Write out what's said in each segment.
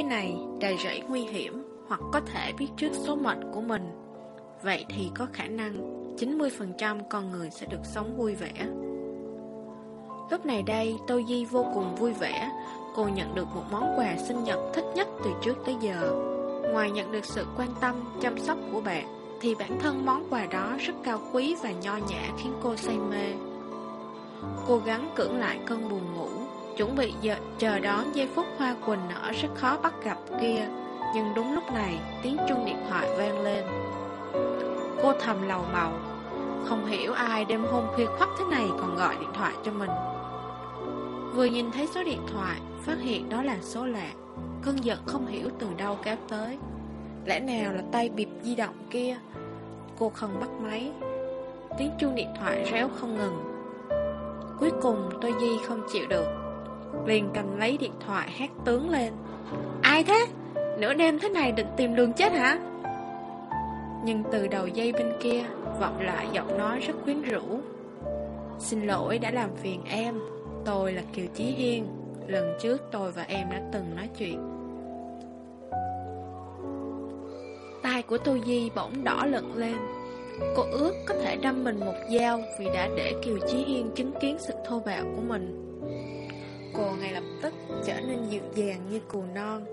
Thế giới này đầy rẫy nguy hiểm hoặc có thể biết trước số mệnh của mình. Vậy thì có khả năng 90% con người sẽ được sống vui vẻ. Lúc này đây, Tô Di vô cùng vui vẻ. Cô nhận được một món quà sinh nhật thích nhất từ trước tới giờ. Ngoài nhận được sự quan tâm, chăm sóc của bạn, thì bản thân món quà đó rất cao quý và nho nhã khiến cô say mê. Cố gắng cưỡng lại cơn buồn ngủ, chuẩn bị giờ, chờ đón giây phút hoa quỳnh nở rất khó bắt gặp kia. Nhưng đúng lúc này, tiếng chuông điện thoại vang lên. Cô thầm lầu màu không hiểu ai đêm hôm khuya khoắt thế này còn gọi điện thoại cho mình. Vừa nhìn thấy số điện thoại, phát hiện đó là số lạ. Cơn giận không hiểu từ đâu kéo tới. Lẽ nào là tay bịp di động kia? Cô không bắt máy. Tiếng chuông điện thoại réo không ngừng. Cuối cùng tôi Di không chịu được. Liền cầm lấy điện thoại hét tướng lên. Ai thế? Nửa đêm thế này định tìm đường chết hả? Nhưng từ đầu dây bên kia, vọng lại giọng nói rất quyến rũ. Xin lỗi đã làm phiền em. Tôi là Kiều Chí Hiên, Lần trước tôi và em đã từng nói chuyện Tai của Tô Di bỗng đỏ lận lên Cô ước có thể đâm mình một dao Vì đã để Kiều Chí Hiên chứng kiến sự thô bạo của mình Cô ngay lập tức trở nên dịu dàng như cù non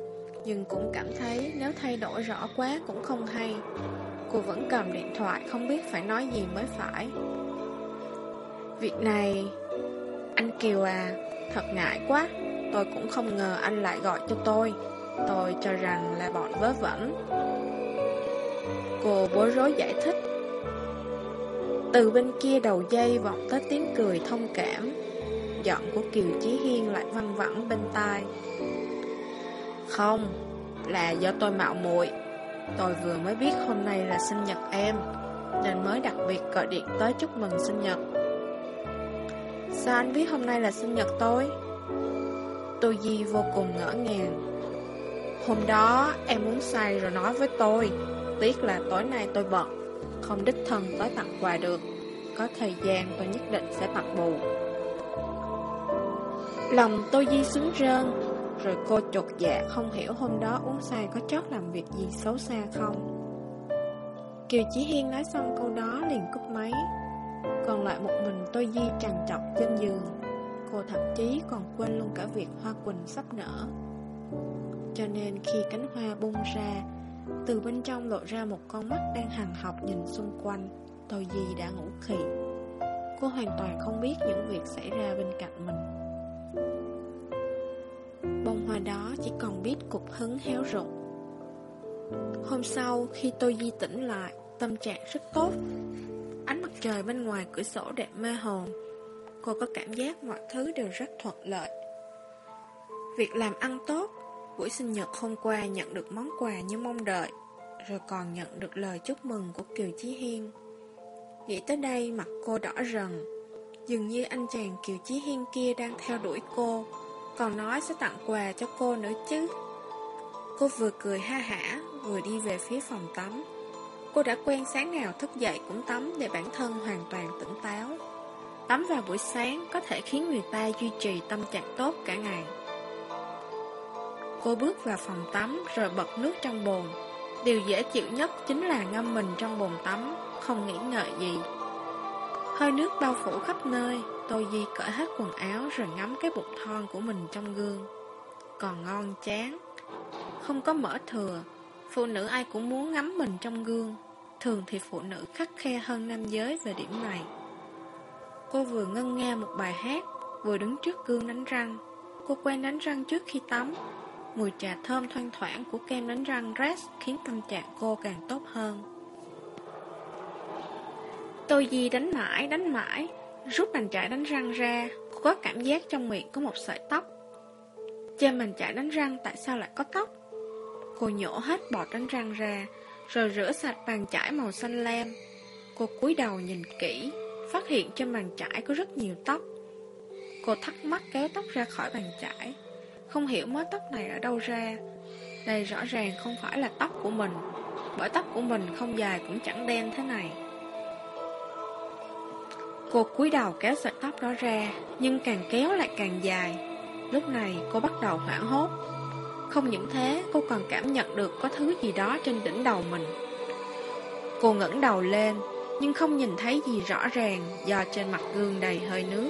Nhưng cũng cảm thấy nếu thay đổi rõ quá cũng không hay. Cô vẫn cầm điện thoại không biết phải nói gì mới phải. Việc này anh Kiều à, thật ngại quá Tôi cũng không ngờ anh lại gọi cho tôi. Tôi cho rằng là bọn vớ vẩn. Cô bối rối giải thích. Từ bên kia đầu dây vọng tới tiếng cười thông cảm. Giọng của Kiều Chí Hiên lại văng vẳng bên tai. Không, là do tôi mạo muội. Tôi vừa mới biết hôm nay là sinh nhật em Nên mới đặc biệt gọi điện tới chúc mừng sinh nhật. Sao anh biết hôm nay là sinh nhật tôi? Tô Di vô cùng ngỡ ngàng. Hôm đó em muốn say rồi nói với tôi Tiếc là tối nay tôi bận Không đích thân tới tặng quà được. Có thời gian tôi nhất định sẽ tặng bù. Lòng tôi Di sướng rơn Rồi cô chột dạ không hiểu hôm đó uống say có chót làm việc gì xấu xa không. Kiều Chí Hiên nói xong câu đó liền cúp máy. Còn lại một mình tôi Di trằn trọc trên giường. Cô thậm chí còn quên luôn cả việc hoa quỳnh sắp nở. Cho nên khi cánh hoa bung ra, Từ bên trong lộ ra một con mắt đang hằng học nhìn xung quanh, Tôi Di đã ngủ khỉ Cô hoàn toàn không biết những việc xảy ra bên cạnh mình. Bông hoa đó chỉ còn biết cục hứng héo rụng Hôm sau, khi tôi Di tỉnh lại, Tâm trạng rất tốt. Ánh mặt trời bên ngoài cửa sổ đẹp mê hồn. Cô có cảm giác mọi thứ đều rất thuận lợi. Việc làm ăn tốt, Buổi sinh nhật hôm qua nhận được món quà như mong đợi, Rồi còn nhận được lời chúc mừng của Kiều Chí Hiên. Nghĩ tới đây, mặt cô đỏ rần. Dường như anh chàng Kiều Chí Hiên kia đang theo đuổi cô. Còn nói sẽ tặng quà cho cô nữa chứ Cô vừa cười ha hả Vừa đi về phía phòng tắm Cô đã quen sáng nào thức dậy cũng tắm để bản thân hoàn toàn tỉnh táo. Tắm vào buổi sáng có thể khiến người ta duy trì tâm trạng tốt cả ngày. Cô bước vào phòng tắm rồi bật nước trong bồn. Điều dễ chịu nhất chính là ngâm mình trong bồn tắm, không nghĩ ngợi gì. Hơi nước bao phủ khắp nơi, tôi Di cởi hết quần áo rồi ngắm cái bụng thon của mình trong gương. Còn ngon chán, không có mỡ thừa, phụ nữ ai cũng muốn ngắm mình trong gương. Thường thì phụ nữ khắc khe hơn nam giới về điểm này. Cô vừa ngân nga một bài hát Vừa đứng trước gương đánh răng. Cô quen đánh răng trước khi tắm. Mùi trà thơm thoang thoảng của kem đánh răng Rest Khiến tâm trạng cô càng tốt hơn. Tôi gì đánh mãi, đánh mãi. Rút bàn chải đánh răng ra Cô có cảm giác trong miệng có một sợi tóc Trên bàn chải đánh răng tại sao lại có tóc Cô nhổ hết bọt đánh răng ra rồi rửa sạch bàn chải màu xanh lam. Cô cúi đầu nhìn kỹ, phát hiện trên bàn chải có rất nhiều tóc. Cô thắc mắc kéo tóc ra khỏi bàn chải, không hiểu mớ tóc này ở đâu ra. Đây rõ ràng không phải là tóc của mình, bởi tóc của mình không dài cũng chẳng đen thế này. Cô cúi đầu kéo sợi tóc đó ra, nhưng càng kéo lại càng dài. Lúc này cô bắt đầu hoảng hốt. Không những thế, cô còn cảm nhận được có thứ gì đó trên đỉnh đầu mình. Cô ngẩng đầu lên, nhưng không nhìn thấy gì rõ ràng do trên mặt gương đầy hơi nước.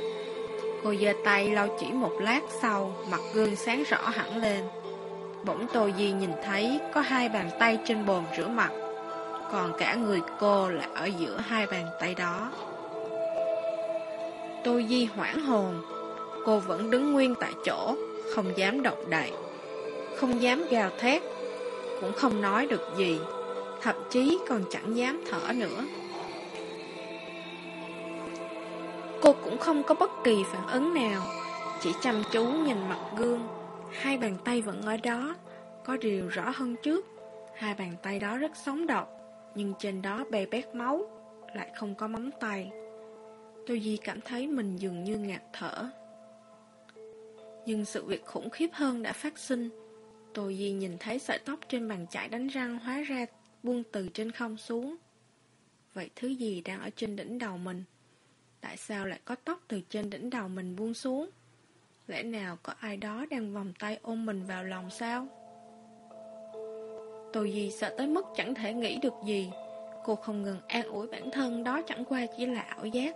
Cô giơ tay lau chỉ một lát sau, mặt gương sáng rõ hẳn lên. Bỗng Tô Di nhìn thấy có hai bàn tay trên bồn rửa mặt, còn cả người cô là ở giữa hai bàn tay đó. Tô Di hoảng hồn, cô vẫn đứng nguyên tại chỗ, không dám động đậy, không dám gào thét, cũng không nói được gì, thậm chí còn chẳng dám thở nữa. Cô cũng không có bất kỳ phản ứng nào, chỉ chăm chú nhìn mặt gương, hai bàn tay vẫn ở đó, có điều rõ hơn trước, hai bàn tay đó rất sống động, nhưng trên đó bè bét máu, lại không có móng tay. Tô Di cảm thấy mình dường như ngạt thở. Nhưng sự việc khủng khiếp hơn đã phát sinh. Tô Di nhìn thấy sợi tóc trên bàn chải đánh răng hóa ra buông từ trên không xuống. Vậy thứ gì đang ở trên đỉnh đầu mình? Tại sao lại có tóc từ trên đỉnh đầu mình buông xuống? Lẽ nào có ai đó đang vòng tay ôm mình vào lòng sao? Tô Di sợ tới mức chẳng thể nghĩ được gì. Cô không ngừng an ủi bản thân, đó chẳng qua chỉ là ảo giác.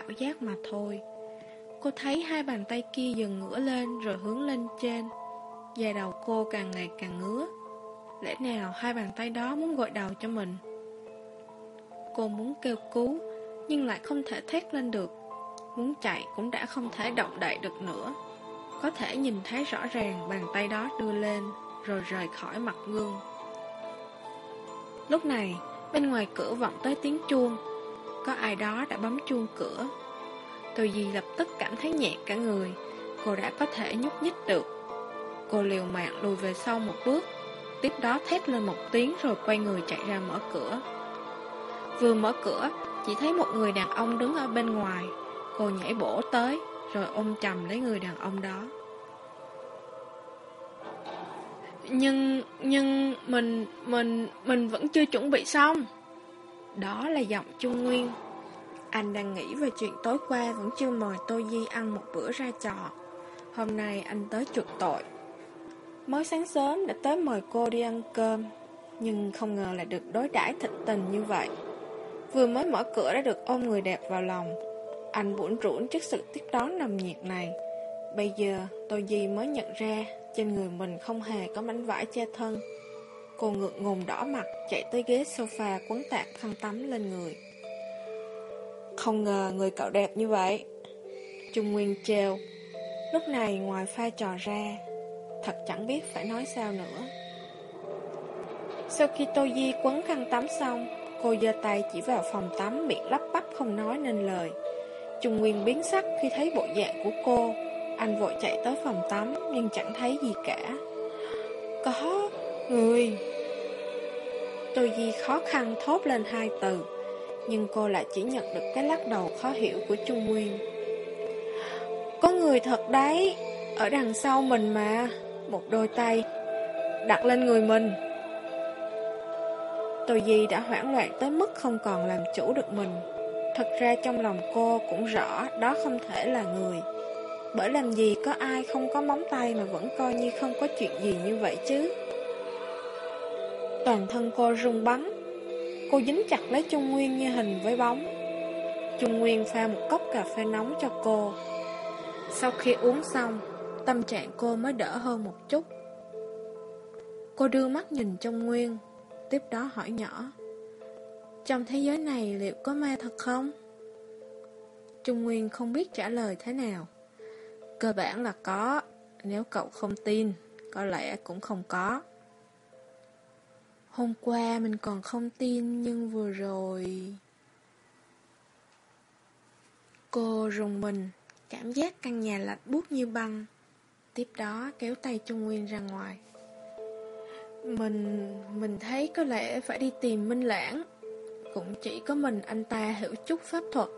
Ảo giác mà thôi. Cô thấy hai bàn tay kia dần ngửa lên rồi hướng lên trên. Da đầu cô càng ngày càng ngứa. Lẽ nào hai bàn tay đó muốn gội đầu cho mình? Cô muốn kêu cứu, nhưng lại không thể thét lên được. Muốn chạy cũng đã không thể động đậy được nữa. Có thể nhìn thấy rõ ràng bàn tay đó đưa lên, rồi rời khỏi mặt gương. Lúc này, bên ngoài cửa vọng tới tiếng chuông. Có ai đó đã bấm chuông cửa. tôi Di lập tức cảm thấy nhẹ cả người. Cô đã có thể nhúc nhích được. Cô liều mạng lùi về sau một bước. Tiếp đó thét lên một tiếng rồi quay người chạy ra mở cửa. Vừa mở cửa, chỉ thấy một người đàn ông đứng ở bên ngoài. Cô nhảy bổ tới, rồi ôm chầm lấy người đàn ông đó. Nhưng, nhưng, mình, mình, mình vẫn chưa chuẩn bị xong. Đó là giọng Trung Nguyên. Anh đang nghĩ về chuyện tối qua vẫn chưa mời Tô Di ăn một bữa ra trò. Hôm nay anh tới chuột tội. Mới sáng sớm đã tới mời cô đi ăn cơm, nhưng không ngờ là được đối đãi thịnh tình như vậy. Vừa mới mở cửa đã được ôm người đẹp vào lòng. Anh buồn rũn trước sự tiếp đón nồng nhiệt này. Bây giờ Tô Di mới nhận ra trên người mình không hề có mảnh vải che thân. Cô ngượng ngùng đỏ mặt chạy tới ghế sofa quấn tạc khăn tắm lên người. Không ngờ người cậu đẹp như vậy. Trung Nguyên treo. Lúc này ngoài pha trò ra, thật chẳng biết phải nói sao nữa. Sau khi Tô Di quấn khăn tắm xong, cô giơ tay chỉ vào phòng tắm miệng lắp bắp không nói nên lời. Trung Nguyên biến sắc khi thấy bộ dạng của cô. Anh vội chạy tới phòng tắm nhưng chẳng thấy gì cả. Có người. Tô Di khó khăn thốt lên hai từ, nhưng cô lại chỉ nhận được cái lắc đầu khó hiểu của Trung Nguyên. Có người thật đấy, ở đằng sau mình mà, một đôi tay, đặt lên người mình. Tô Di đã hoảng loạn tới mức không còn làm chủ được mình. Thật ra trong lòng cô cũng rõ đó không thể là người. Bởi làm gì có ai không có móng tay mà vẫn coi như không có chuyện gì như vậy chứ. Toàn thân cô rung bắn. Cô dính chặt lấy Trung Nguyên như hình với bóng. Trung Nguyên pha một cốc cà phê nóng cho cô. Sau khi uống xong, tâm trạng cô mới đỡ hơn một chút. Cô đưa mắt nhìn Trung Nguyên, tiếp đó hỏi nhỏ. Trong thế giới này liệu có ma thật không? Trung Nguyên không biết trả lời thế nào. Cơ bản là có, nếu cậu không tin, có lẽ cũng không có. Hôm qua mình còn không tin nhưng vừa rồi... Cô rùng mình, cảm giác căn nhà lạnh buốt như băng. Tiếp đó kéo tay Trung Nguyên ra ngoài. Mình... mình thấy có lẽ phải đi tìm Minh Lãng. Cũng chỉ có mình anh ta hiểu chút pháp thuật.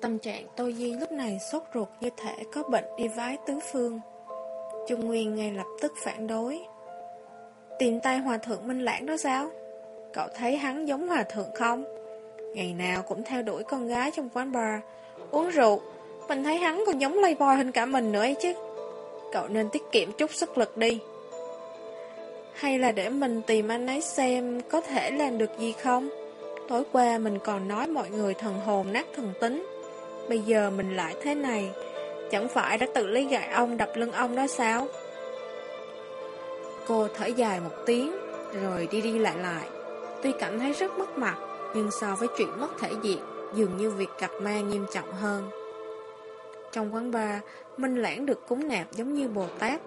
Tâm trạng Tô Di lúc này sốt ruột như thể có bệnh đi vái tứ phương. Trung Nguyên ngay lập tức phản đối. Tìm tay hòa thượng Minh Lãng đó sao? Cậu thấy hắn giống hòa thượng không? Ngày nào cũng theo đuổi con gái trong quán bar, uống rượu. Mình thấy hắn còn giống playboy hơn cả mình nữa ấy chứ. cậu nên tiết kiệm chút sức lực đi. Hay là để mình tìm anh ấy xem có thể làm được gì không? Tối qua mình còn nói mọi người thần hồn nát thần tính. Bây giờ mình lại thế này, chẳng phải đã tự lấy gại ông đập lưng ông đó sao? Cô thở dài một tiếng, rồi đi đi lại lại. Tuy cảm thấy rất mất mặt, nhưng so với chuyện mất thể diện, dường như việc gặp ma nghiêm trọng hơn. Trong quán bar, Minh Lãng được cúng nạp giống như Bồ Tát.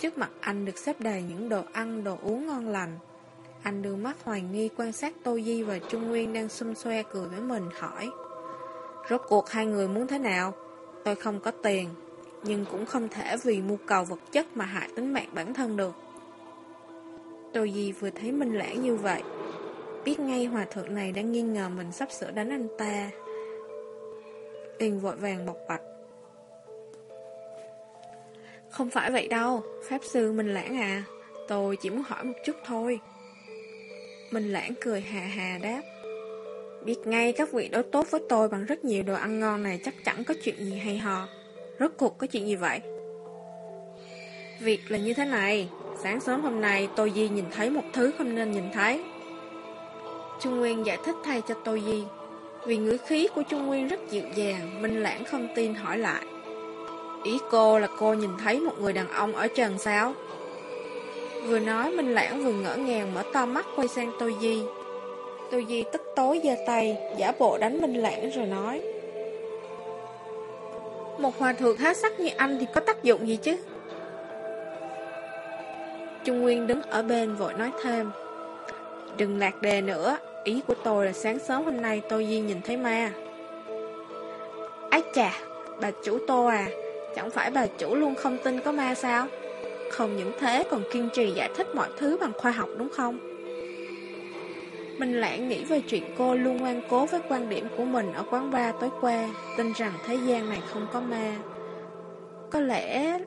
Trước mặt anh được xếp đầy những đồ ăn, đồ uống ngon lành. Anh đưa mắt hoài nghi quan sát Tô Di và Trung Nguyên đang xum xoe cười với mình hỏi. Rốt cuộc hai người muốn thế nào? Tôi không có tiền, nhưng cũng không thể vì mưu cầu vật chất mà hại tính mạng bản thân được. Tô gì vừa thấy Minh Lãng như vậy, biết ngay hòa thượng này đang nghi ngờ mình sắp sửa đánh anh ta. Yên vội vàng bọc bạch. Không phải vậy đâu, Pháp Sư Minh Lãng à, tôi chỉ muốn hỏi một chút thôi. Minh Lãng cười hà hà đáp. Biết ngay các vị đối tốt với tôi bằng rất nhiều đồ ăn ngon này chắc chắn có chuyện gì hay ho. Rốt cuộc có chuyện gì vậy? Việc là như thế này, sáng sớm hôm nay Tô Di nhìn thấy một thứ không nên nhìn thấy. Trung Nguyên giải thích thay cho Tô Di. Vì ngữ khí của Trung Nguyên rất dịu dàng, Minh Lãng không tin hỏi lại. Ý cô là cô nhìn thấy một người đàn ông ở trần sao? Vừa nói Minh Lãng vừa ngỡ ngàng mở to mắt quay sang Tô Di. Tô Di tức tối giơ tay, giả bộ đánh Minh Lãng rồi nói. Một hòa thượng há sắc như anh thì có tác dụng gì chứ? Trung Nguyên đứng ở bên vội nói thêm. Đừng lạc đề nữa, ý của tôi là sáng sớm hôm nay tôi Di nhìn thấy ma. Ái chà, bà chủ Tô à, chẳng phải bà chủ luôn không tin có ma sao? Không những thế còn kiên trì giải thích mọi thứ bằng khoa học đúng không? Minh Lãng nghĩ về chuyện cô luôn ngoan cố với quan điểm của mình ở quán bar tối qua, tin rằng thế gian này không có ma. Có lẽ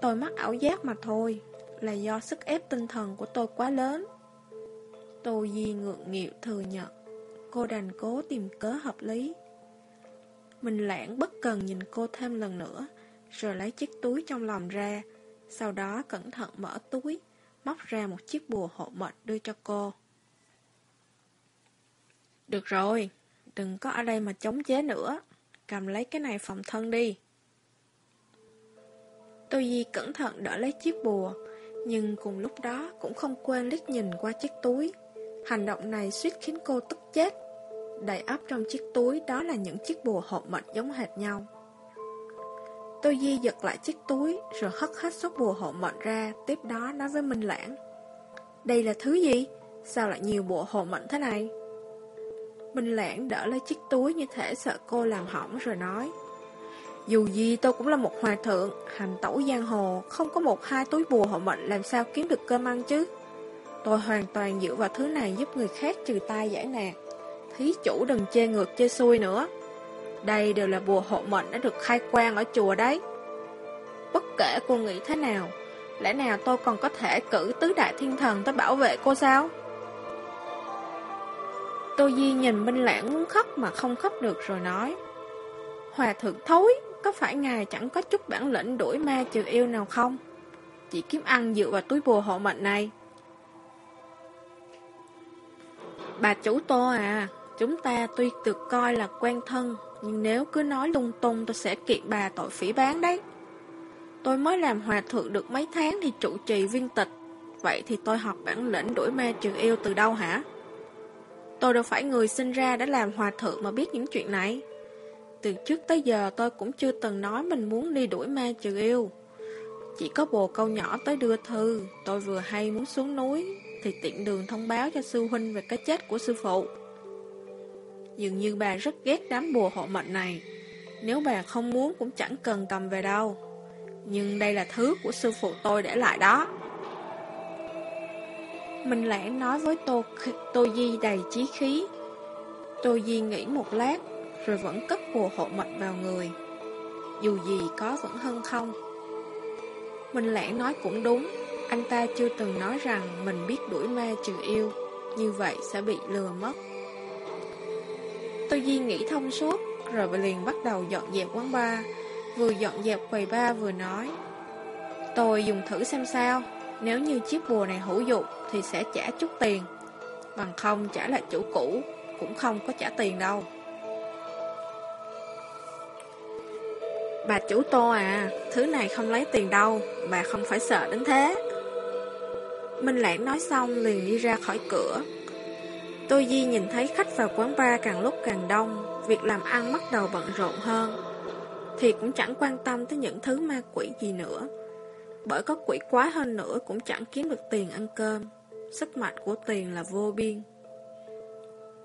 tôi mắc ảo giác mà thôi, là do sức ép tinh thần của tôi quá lớn. Tô Di ngượng nghịu thừa nhận, cô đành cố tìm cớ hợp lý. Minh Lãng bất cần nhìn cô thêm lần nữa, rồi lấy chiếc túi trong lòng ra, sau đó cẩn thận mở túi, móc ra một chiếc bùa hộ mệnh đưa cho cô. Được rồi, đừng có ở đây mà chống chế nữa, cầm lấy cái này phòng thân đi. Tô Di cẩn thận đỡ lấy chiếc bùa, nhưng cùng lúc đó cũng không quên liếc nhìn qua chiếc túi. Hành động này suýt khiến cô tức chết. Đầy ấp trong chiếc túi đó là những chiếc bùa hộ mệnh giống hệt nhau. Tô Di giật lại chiếc túi rồi hất hết số bùa hộ mệnh ra, tiếp đó nói với Minh Lãng. Đây là thứ gì? Sao lại nhiều bùa hộ mệnh thế này? Minh Lãng đỡ lấy chiếc túi như thể sợ cô làm hỏng rồi nói. Dù gì tôi cũng là một hòa thượng, hành tẩu giang hồ, không có một hai túi bùa hộ mệnh làm sao kiếm được cơm ăn chứ. Tôi hoàn toàn dựa vào thứ này giúp người khác trừ tai giải nạn. Thí chủ đừng chê ngược chê xuôi nữa. Đây đều là bùa hộ mệnh đã được khai quang ở chùa đấy. Bất kể cô nghĩ thế nào, lẽ nào tôi còn có thể cử tứ đại thiên thần tới bảo vệ cô sao? Tô Di nhìn Minh Lãng muốn khóc mà không khóc được rồi nói. Hòa thượng thối, có phải ngài chẳng có chút bản lĩnh đuổi ma trừ yêu nào không? Chỉ kiếm ăn dựa vào túi bùa hộ mệnh này. Bà chủ Tô à, chúng ta tuy được coi là quen thân, nhưng nếu cứ nói lung tung tôi sẽ kiện bà tội phỉ bán đấy. Tôi mới làm hòa thượng được mấy tháng thì trụ trì viên tịch. Vậy thì tôi học bản lĩnh đuổi ma trừ yêu từ đâu hả? Tôi đâu phải người sinh ra đã làm hòa thượng mà biết những chuyện này. Từ trước tới giờ tôi cũng chưa từng nói mình muốn đi đuổi ma trừ yêu. Chỉ có bồ câu nhỏ tới đưa thư, tôi vừa hay muốn xuống núi, thì tiện đường thông báo cho sư huynh về cái chết của sư phụ. Dường như bà rất ghét đám bùa hộ mệnh này. Nếu bà không muốn cũng chẳng cần cầm về đâu. Nhưng đây là thứ của sư phụ tôi để lại đó. mình Lãng nói với Tô, Tô Di đầy chí khí. Tô Di nghĩ một lát, rồi vẫn cất bùa hộ mệnh vào người. Dù gì có vẫn hơn không. mình Lãng nói cũng đúng, anh ta chưa từng nói rằng mình biết đuổi ma trừ yêu, như vậy sẽ bị lừa mất. tôi Di nghĩ thông suốt, rồi liền bắt đầu dọn dẹp quán bar, vừa dọn dẹp quầy bar vừa nói. Tôi dùng thử xem sao Nếu như chiếc bùa này hữu dụng Thì sẽ trả chút tiền Bằng không trả lại chủ cũ Cũng không có trả tiền đâu Bà chủ tô à Thứ này không lấy tiền đâu, Bà không phải sợ đến thế. Minh Lãng nói xong liền đi ra khỏi cửa. Tô Di nhìn thấy khách vào quán bar càng lúc càng đông, Việc làm ăn bắt đầu bận rộn hơn. Thì cũng chẳng quan tâm tới những thứ ma quỷ gì nữa. Bởi có quỷ quá hơn nữa cũng chẳng kiếm được tiền ăn cơm. Sức mạnh của tiền là vô biên.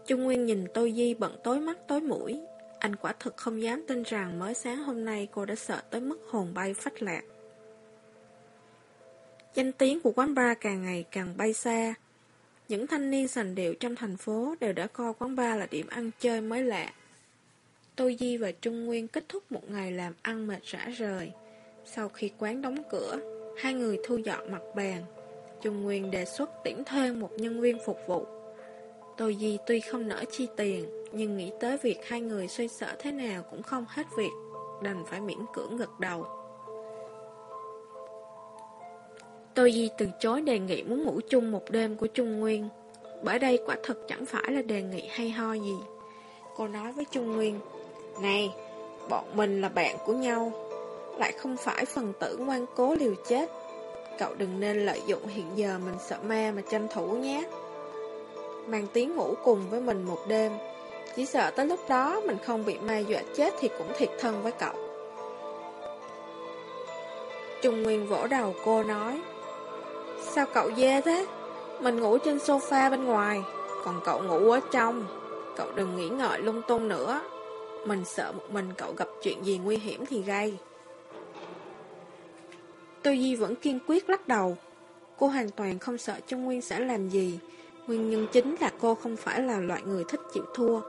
Trung Nguyên nhìn Tô Di bận tối mắt tối mũi. Anh quả thực không dám tin rằng mới sáng hôm nay cô đã sợ tới mức hồn bay phách lạc Danh tiếng của quán bar càng ngày càng bay xa những thanh niên sành điệu trong thành phố đều đã coi quán bar là điểm ăn chơi mới lạ. Tô Di và Trung Nguyên kết thúc một ngày làm ăn mệt rã rời. Sau khi quán đóng cửa, hai người thu dọn mặt bàn. Trung Nguyên đề xuất tuyển thêm một nhân viên phục vụ. Tô Di tuy không nỡ chi tiền, nhưng nghĩ tới việc hai người xoay sở thế nào cũng không hết việc, đành phải miễn cưỡng gật đầu. Tôi Di từ chối đề nghị muốn ngủ chung một đêm của Trung Nguyên. Bởi đây quả thật chẳng phải là đề nghị hay ho gì. Cô nói với Trung Nguyên Này, bọn mình là bạn của nhau. Lại không phải phần tử ngoan cố liều chết. Cậu đừng nên lợi dụng hiện giờ mình sợ ma mà tranh thủ nhé. Mang tiếng ngủ cùng với mình một đêm chỉ sợ tới lúc đó mình không bị ma dọa chết thì cũng thiệt thân với cậu Trung Nguyên vỗ đầu cô nói Sao cậu dê thế? Mình ngủ trên sofa bên ngoài, còn cậu ngủ ở trong. Cậu đừng nghĩ ngợi lung tung nữa. Mình sợ một mình cậu gặp chuyện gì nguy hiểm thì gây. Tô Di vẫn kiên quyết lắc đầu. Cô hoàn toàn không sợ Trung Nguyên sẽ làm gì. Nguyên nhân chính là cô không phải là loại người thích chịu thua.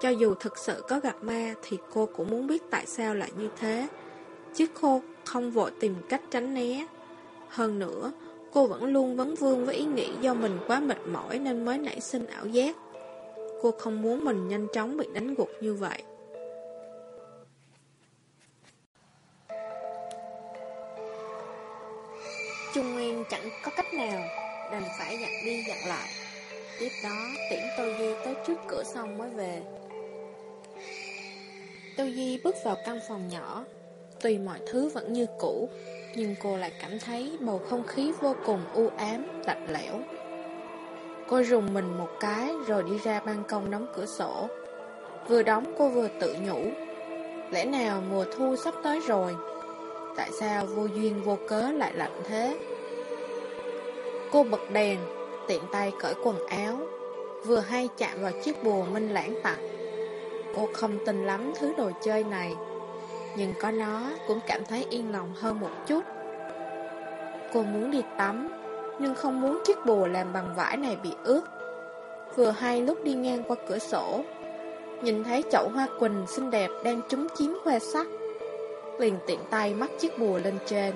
Cho dù thực sự có gặp ma thì cô cũng muốn biết tại sao lại như thế. Chứ cô không vội tìm cách tránh né. Hơn nữa, Cô vẫn luôn vấn vương với ý nghĩ do mình quá mệt mỏi nên mới nảy sinh ảo giác. Cô không muốn mình nhanh chóng bị đánh gục như vậy. Trung Nguyên chẳng có cách nào, đành phải dặn đi dặn lại. Tiếp đó, tiễn Tô Di tới trước cửa xong mới về. Tiêu Di bước vào căn phòng nhỏ, tùy mọi thứ vẫn như cũ, nhưng cô lại cảm thấy bầu không khí vô cùng u ám, lạnh lẽo. Cô rùng mình một cái rồi đi ra ban công đóng cửa sổ. Vừa đóng cô vừa tự nhủ. Lẽ nào mùa thu sắp tới rồi? Tại sao vô duyên vô cớ lại lạnh thế? Cô bật đèn, tiện tay cởi quần áo, vừa hay chạm vào chiếc bùa minh lãng tặng. Cô không tin lắm thứ đồ chơi này, nhưng có nó cũng cảm thấy yên lòng hơn một chút. Cô muốn đi tắm, Nhưng không muốn chiếc bùa làm bằng vải này bị ướt. Vừa hay lúc đi ngang qua cửa sổ, Nhìn thấy chậu hoa quỳnh xinh đẹp đang trúng chiếm khoe sắc, Liền tiện tay mắc chiếc bùa lên trên.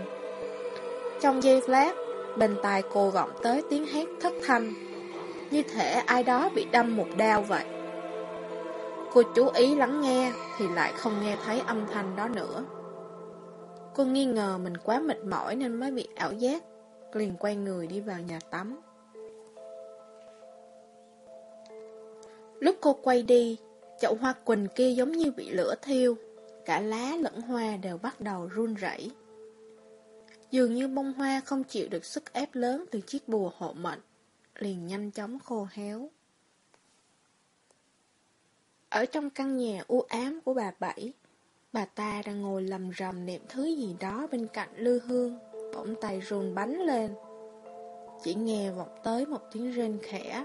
Trong giây lát, Bên tai cô vọng tới tiếng hét thất thanh, Như thể ai đó bị đâm một đao vậy. Cô chú ý lắng nghe Thì lại không nghe thấy âm thanh đó nữa. Cô nghi ngờ mình quá mệt mỏi Nên mới bị ảo giác, Liền quay người đi vào nhà tắm. Lúc cô quay đi, Chậu hoa quỳnh kia giống như bị lửa thiêu, Cả lá lẫn hoa đều bắt đầu run rẩy. Dường như bông hoa không chịu được sức ép lớn từ chiếc bùa hộ mệnh, Liền nhanh chóng khô héo ở trong căn nhà u ám của bà Bảy, bà ta đang ngồi lầm rầm niệm thứ gì đó bên cạnh lư hương, bỗng tay run bánh lên. Chỉ nghe vọng tới một tiếng rên khẽ.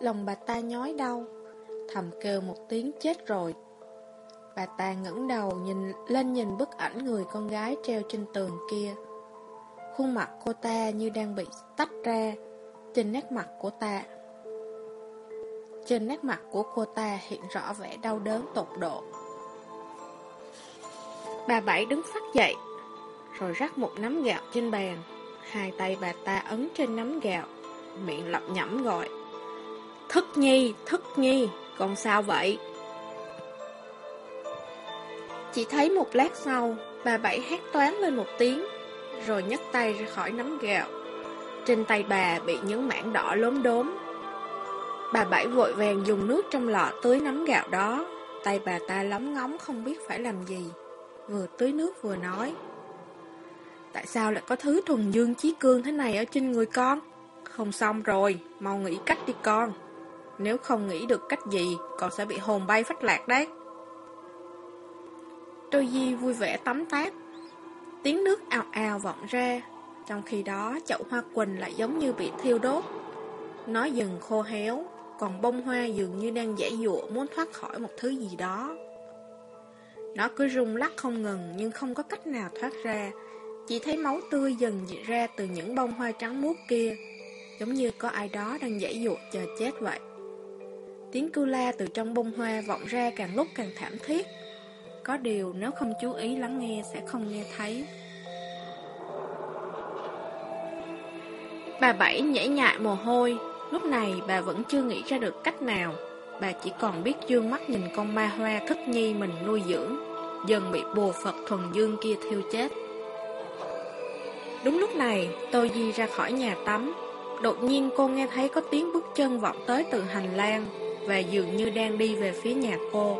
Lòng bà ta nhói đau, thầm kêu một tiếng chết rồi. Bà ta ngẩng đầu nhìn lên nhìn bức ảnh người con gái treo trên tường kia. Khuôn mặt cô ta như đang bị tách ra, trên nét mặt của ta trên nét mặt của cô ta hiện rõ vẻ đau đớn tột độ. Bà Bảy đứng phát dậy, rồi rắc một nắm gạo trên bàn. Hai tay bà ta ấn trên nắm gạo, miệng lẩm nhẩm gọi. Thức nhi, thức nhi, còn sao vậy? Chỉ thấy một lát sau, bà Bảy hét toán lên một tiếng, rồi nhấc tay ra khỏi nắm gạo. Trên tay bà bị những mảng đỏ lốm đốm. Bà Bảy vội vàng dùng nước trong lọ tưới nắm gạo đó. Tay bà ta lóng ngóng không biết phải làm gì. Vừa tưới nước vừa nói. Tại sao lại có thứ thuần dương chí cương thế này ở trên người con? Không xong rồi, mau nghĩ cách đi con. Nếu không nghĩ được cách gì, con sẽ bị hồn bay phách lạc đấy. trôi Di vui vẻ tắm táp. Tiếng nước ào ào vọng ra. Trong khi đó, chậu hoa quỳnh lại giống như bị thiêu đốt. Nó dần khô héo, còn bông hoa dường như đang giải dụa muốn thoát khỏi một thứ gì đó. Nó cứ rung lắc không ngừng nhưng không có cách nào thoát ra. Chỉ thấy máu tươi dần dị ra từ những bông hoa trắng muốt kia, giống như có ai đó đang giải dụa chờ chết vậy. Tiếng cư la từ trong bông hoa vọng ra càng lúc càng thảm thiết. Có điều nếu không chú ý lắng nghe sẽ không nghe thấy. Bà Bảy nhảy nhại mồ hôi, lúc này bà vẫn chưa nghĩ ra được cách nào. Bà chỉ còn biết dương mắt nhìn con ma hoa thức nhi mình nuôi dưỡng, dần bị bùa Phật thuần dương kia thiêu chết. Đúng lúc này, tôi Di ra khỏi nhà tắm. Đột nhiên cô nghe thấy có tiếng bước chân vọng tới từ hành lang và dường như đang đi về phía nhà cô.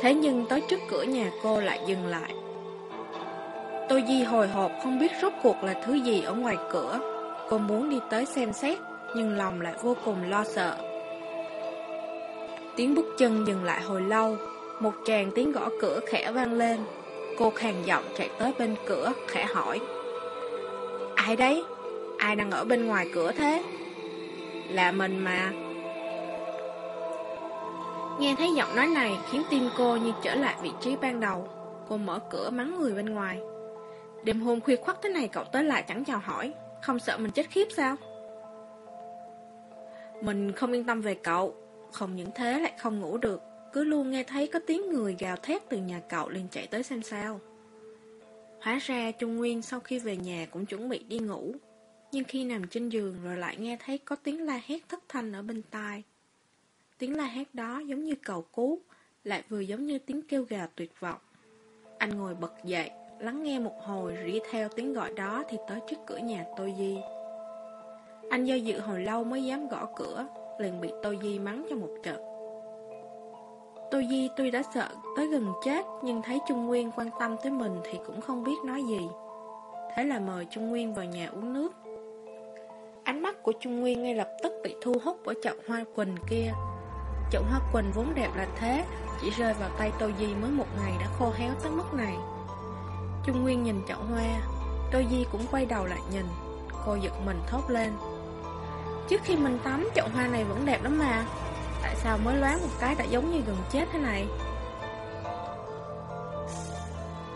Thế nhưng tới trước cửa nhà cô lại dừng lại. Tôi Di hồi hộp không biết rốt cuộc là thứ gì ở ngoài cửa. Cô muốn đi tới xem xét, nhưng lòng lại vô cùng lo sợ. Tiếng bước chân dừng lại hồi lâu, một tràng tiếng gõ cửa khẽ vang lên. Cô khàn giọng chạy tới bên cửa, khẽ hỏi. Ai đấy? Ai đang ở bên ngoài cửa thế? Là mình mà. Nghe thấy giọng nói này khiến tim cô như trở lại vị trí ban đầu. Cô mở cửa mắng người bên ngoài. Đêm hôm khuya khoắt thế này cậu tới lại chẳng chào hỏi. Không sợ mình chết khiếp sao? Mình không yên tâm về cậu. Không những thế lại không ngủ được. Cứ luôn nghe thấy có tiếng người gào thét từ nhà cậu liền chạy tới xem sao. Hóa ra Trung Nguyên sau khi về nhà cũng chuẩn bị đi ngủ. Nhưng khi nằm trên giường rồi lại nghe thấy có tiếng la hét thất thanh ở bên tai. Tiếng la hét đó giống như cầu cứu, lại vừa giống như tiếng kêu gào tuyệt vọng. Anh ngồi bật dậy, lắng nghe một hồi rỉ theo tiếng gọi đó thì tới trước cửa nhà tôi Di. Anh do dự hồi lâu mới dám gõ cửa, liền bị Tô Di mắng cho một trận. Tô Di tuy đã sợ tới gần chết nhưng thấy Trung Nguyên quan tâm tới mình thì cũng không biết nói gì. Thế là mời Trung Nguyên vào nhà uống nước. Ánh mắt của Trung Nguyên ngay lập tức bị thu hút bởi chậu hoa quỳnh kia. Chậu hoa quỳnh vốn đẹp là thế, chỉ rơi vào tay Tô Di mới một ngày đã khô héo tới mức này. Trung Nguyên nhìn chậu hoa, Tô Di cũng quay đầu lại nhìn, cô giật mình thốt lên. Trước khi mình tắm, chậu hoa này vẫn đẹp lắm mà. Tại sao mới loáng một cái đã giống như gần chết thế này?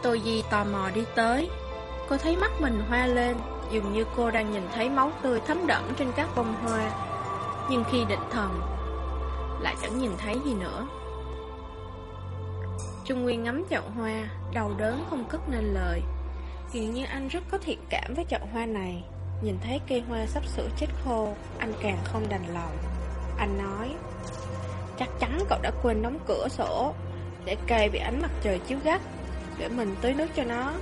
Tôi Di tò mò đi tới. Cô thấy mắt mình hoa lên Dường như cô đang nhìn thấy máu tươi thấm đẫm trên các bông hoa. Nhưng khi định thần Lại chẳng nhìn thấy gì nữa. Trung Nguyên ngắm chậu hoa Đầu đớn không cất nên lời. Dường như anh rất có thiện cảm với chậu hoa này. Nhìn thấy cây hoa sắp sửa chết khô, Anh càng không đành lòng. Anh nói, Chắc chắn cậu đã quên đóng cửa sổ Để cây bị ánh mặt trời chiếu gắt, Để mình tưới nước cho nó.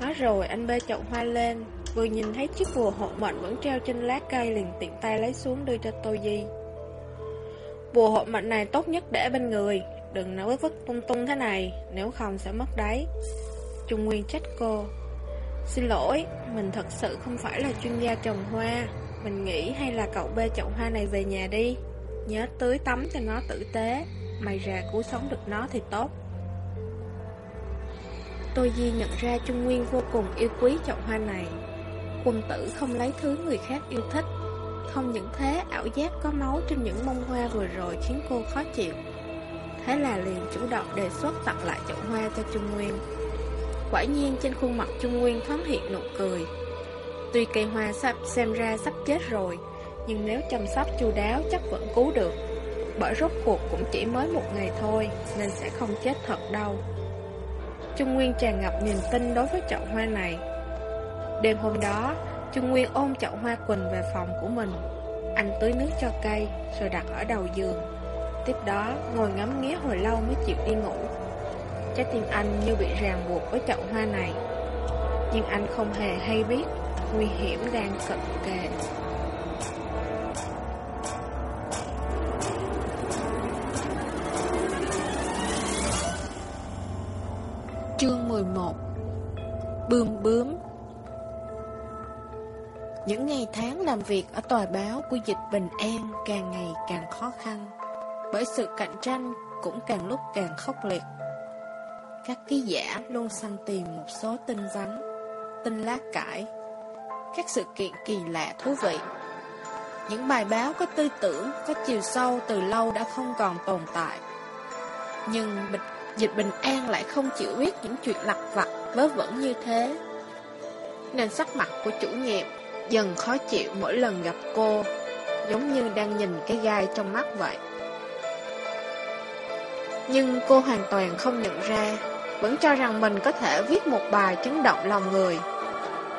Nói rồi anh bê chậu hoa lên, Vừa nhìn thấy chiếc bùa hộ mệnh vẫn treo trên lá cây liền tiện tay lấy xuống đưa cho tôi Di. Bùa hộ mệnh này tốt nhất để bên người, Đừng nói vứt tung tung thế này, Nếu không sẽ mất đấy Trung Nguyên trách cô. Xin lỗi, mình thật sự không phải là chuyên gia trồng hoa. Mình nghĩ hay là cậu bê chậu hoa này về nhà đi. Nhớ tưới tắm cho nó tử tế. Mày ra cứu sống được nó thì tốt. Tôi Di nhận ra Trung Nguyên vô cùng yêu quý chậu hoa này. Quân tử không lấy thứ người khác yêu thích. Không những thế ảo giác có máu trên những bông hoa vừa rồi khiến cô khó chịu. Thế là liền chủ động đề xuất tặng lại chậu hoa cho Trung Nguyên. Quả nhiên trên khuôn mặt Trung Nguyên thoáng hiện nụ cười. Tuy cây hoa sắp xem ra sắp chết rồi, nhưng nếu chăm sóc chu đáo chắc vẫn cứu được. Bởi rốt cuộc cũng chỉ mới một ngày thôi, Nên sẽ không chết thật đâu. Trung Nguyên tràn ngập niềm tin đối với chậu hoa này. Đêm hôm đó, Trung Nguyên ôm chậu hoa quỳnh về phòng của mình Anh tưới nước cho cây, Rồi đặt ở đầu giường. Tiếp đó, ngồi ngắm nghía hồi lâu mới chịu đi ngủ. Trái tim anh như bị ràng buộc với chậu hoa này. Nhưng anh không hề hay biết Nguy hiểm đang cận kề. Chương 11 Bươm bướm. Những ngày tháng làm việc ở tòa báo của dịch Bình An càng ngày càng khó khăn, Bởi sự cạnh tranh cũng càng lúc càng khốc liệt. Các ký giả luôn săn tìm một số tin rắn, tin lá cải. Các sự kiện kỳ lạ thú vị. Những bài báo có tư tưởng, có chiều sâu từ lâu đã không còn tồn tại. Nhưng Dịch Bình An lại không chịu biết những chuyện lặt vặt vớ vẩn như thế. Nên sắc mặt của chủ nhiệm dần khó chịu mỗi lần gặp cô Giống như đang nhìn cái gai trong mắt vậy. Nhưng cô hoàn toàn không nhận ra vẫn cho rằng mình có thể viết một bài chấn động lòng người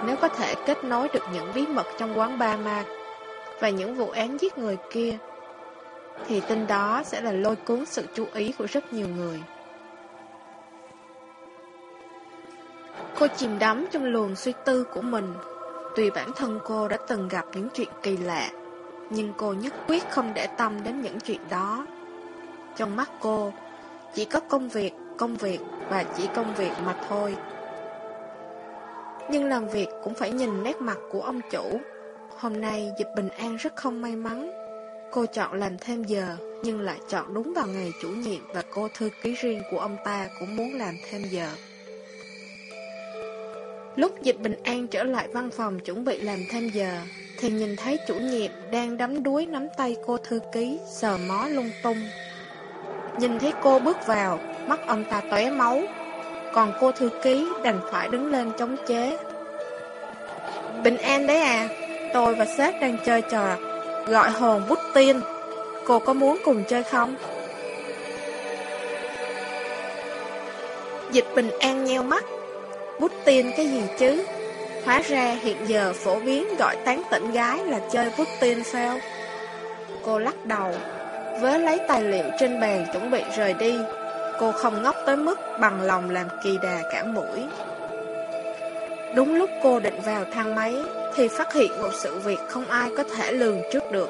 Nếu có thể kết nối được những bí mật trong quán ba ma Và những vụ án giết người kia Thì tin đó sẽ là lôi cuốn sự chú ý của rất nhiều người. Cô chìm đắm trong luồng suy tư của mình. Tuy bản thân cô đã từng gặp những chuyện kỳ lạ Nhưng cô nhất quyết không để tâm đến những chuyện đó. Trong mắt cô Chỉ có công việc, công việc và chỉ công việc mà thôi. Nhưng làm việc cũng phải nhìn nét mặt của ông chủ. Hôm nay Dịch Bình An rất không may mắn. Cô chọn làm thêm giờ Nhưng lại chọn đúng vào ngày chủ nhiệm Và cô thư ký riêng của ông ta cũng muốn làm thêm giờ. Lúc Dịch Bình An trở lại văn phòng chuẩn bị làm thêm giờ, thì nhìn thấy chủ nhiệm đang đắm đuối nắm tay cô thư ký, sờ mó lung tung. Nhìn thấy cô bước vào, mắt ông ta tóe máu, còn cô thư ký đành phải đứng lên chống chế. Bình An đấy à, tôi và sếp đang chơi trò gọi hồn bút tiên. Cô có muốn cùng chơi không? Dịch Bình An nheo mắt, Bút tiên cái gì chứ? Hóa ra hiện giờ phổ biến gọi tán tỉnh gái là chơi bút tiên sao? Cô lắc đầu, vớ lấy tài liệu trên bàn chuẩn bị rời đi. Cô không ngốc tới mức bằng lòng làm kỳ đà cản mũi. Đúng lúc cô định vào thang máy thì phát hiện một sự việc không ai có thể lường trước được.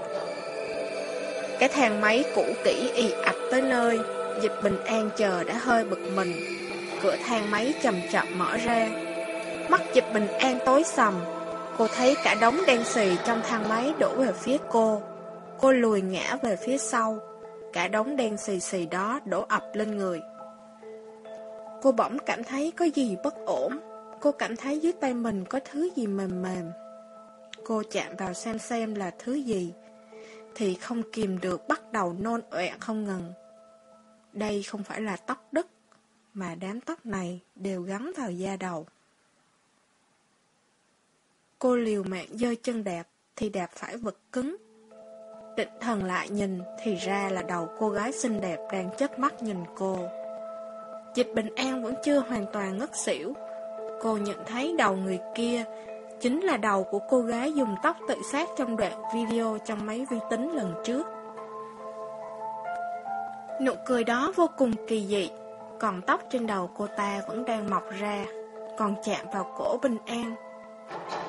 Cái thang máy cũ kỹ y ạch tới nơi, dịch bình an chờ đã hơi bực mình cửa thang máy chậm chậm mở ra. Mắt dịch bình an tối sầm, cô thấy cả đống đen xì trong thang máy đổ về phía cô. Cô lùi ngã về phía sau, cả đống đen xì xì đó đổ ập lên người. Cô bỗng cảm thấy có gì bất ổn, cô cảm thấy dưới tay mình có thứ gì mềm mềm. Cô chạm vào xem xem là thứ gì, thì không kìm được bắt đầu nôn ọe không ngừng. Đây không phải là tóc đất mà đám tóc này đều gắn vào da đầu. Cô liều mạng dơ chân đạp thì đạp phải vật cứng. Định thần lại nhìn thì ra là đầu cô gái xinh đẹp đang chớp mắt nhìn cô. Dịch bình an vẫn chưa hoàn toàn ngất xỉu. Cô nhận thấy đầu người kia chính là đầu của cô gái dùng tóc tự sát trong đoạn video trong máy vi tính lần trước. Nụ cười đó vô cùng kỳ dị, còn tóc trên đầu cô ta vẫn đang mọc ra Còn chạm vào cổ Bình An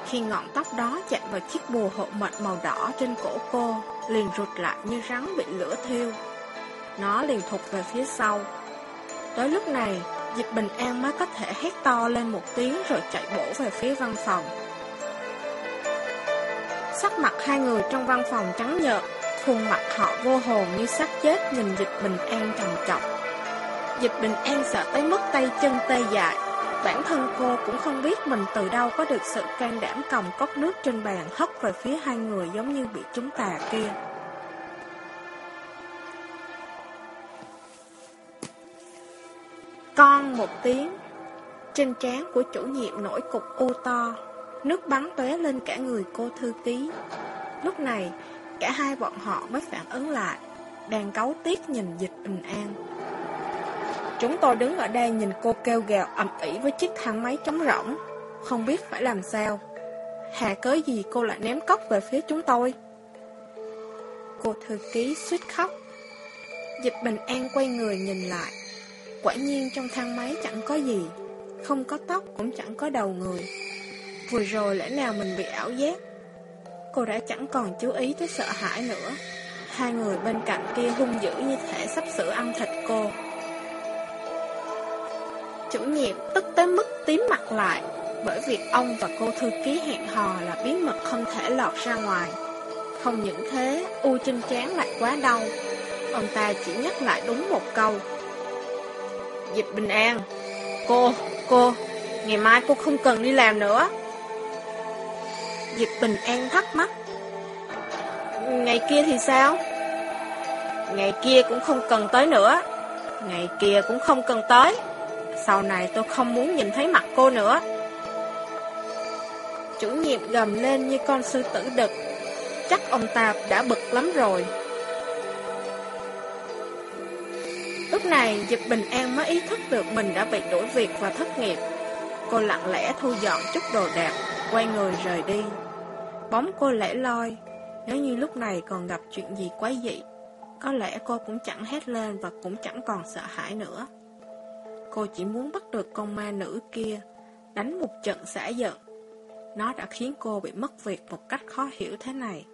Khi ngọn tóc đó chạm vào chiếc bùa hộ mệnh màu đỏ trên cổ cô Liền rụt lại như rắn bị lửa thiêu. Nó liền thụt về phía sau. Tới lúc này, Dịch Bình An mới có thể hét to lên một tiếng Rồi chạy bổ về phía văn phòng. Sắc mặt hai người trong văn phòng trắng nhợt, Khuôn mặt họ vô hồn như xác chết Nhìn Dịch Bình An trầm trọng. Dịch bình an sợ tới mức tay chân tê dại Bản thân cô cũng không biết mình từ đâu có được sự can đảm cầm cốc nước trên bàn hất về phía hai người giống như bị chúng tà kia. Con một tiếng, trên trán của chủ nhiệm nổi cục u to, nước bắn tóe lên cả người cô thư ký. Lúc này, cả hai bọn họ mới phản ứng lại, đang cấu tiết nhìn dịch bình an. Chúng tôi đứng ở đây nhìn cô kêu gào ầm ĩ với chiếc thang máy trống rỗng, không biết phải làm sao. Hà cớ gì cô lại ném cốc về phía chúng tôi? Cô thư ký suýt khóc. Dịch bình an quay người nhìn lại. Quả nhiên trong thang máy chẳng có gì, không có tóc cũng chẳng có đầu người. Vừa rồi lẽ nào mình bị ảo giác Cô đã chẳng còn chú ý tới sợ hãi nữa Hai người bên cạnh kia hung dữ như thể sắp sửa ăn thịt cô Chủ nhiệm tức tới mức tím mặt lại Bởi việc ông và cô thư ký hẹn hò là bí mật không thể lọt ra ngoài. Không những thế, u trên trán lại quá đau. Ông ta chỉ nhắc lại đúng một câu. Dịch bình an Cô, cô, ngày mai cô không cần đi làm nữa. Dịch bình an thắc mắc. Ngày kia thì sao? Ngày kia cũng không cần tới nữa. Ngày kia cũng không cần tới sau này tôi không muốn nhìn thấy mặt cô nữa. Chủ nhiệm gầm lên như con sư tử đực. Chắc ông ta đã bực lắm rồi. Lúc này Diệp Bình An mới ý thức được mình đã bị đổi việc và thất nghiệp. Cô lặng lẽ thu dọn chút đồ đạc, Quay người rời đi. Bóng cô lẻ loi, Nếu như lúc này còn gặp chuyện gì quái dị có lẽ cô cũng chẳng hét lên và cũng chẳng còn sợ hãi nữa. Cô chỉ muốn bắt được con ma nữ kia, đánh một trận xả giận. Nó đã khiến cô bị mất việc một cách khó hiểu thế này.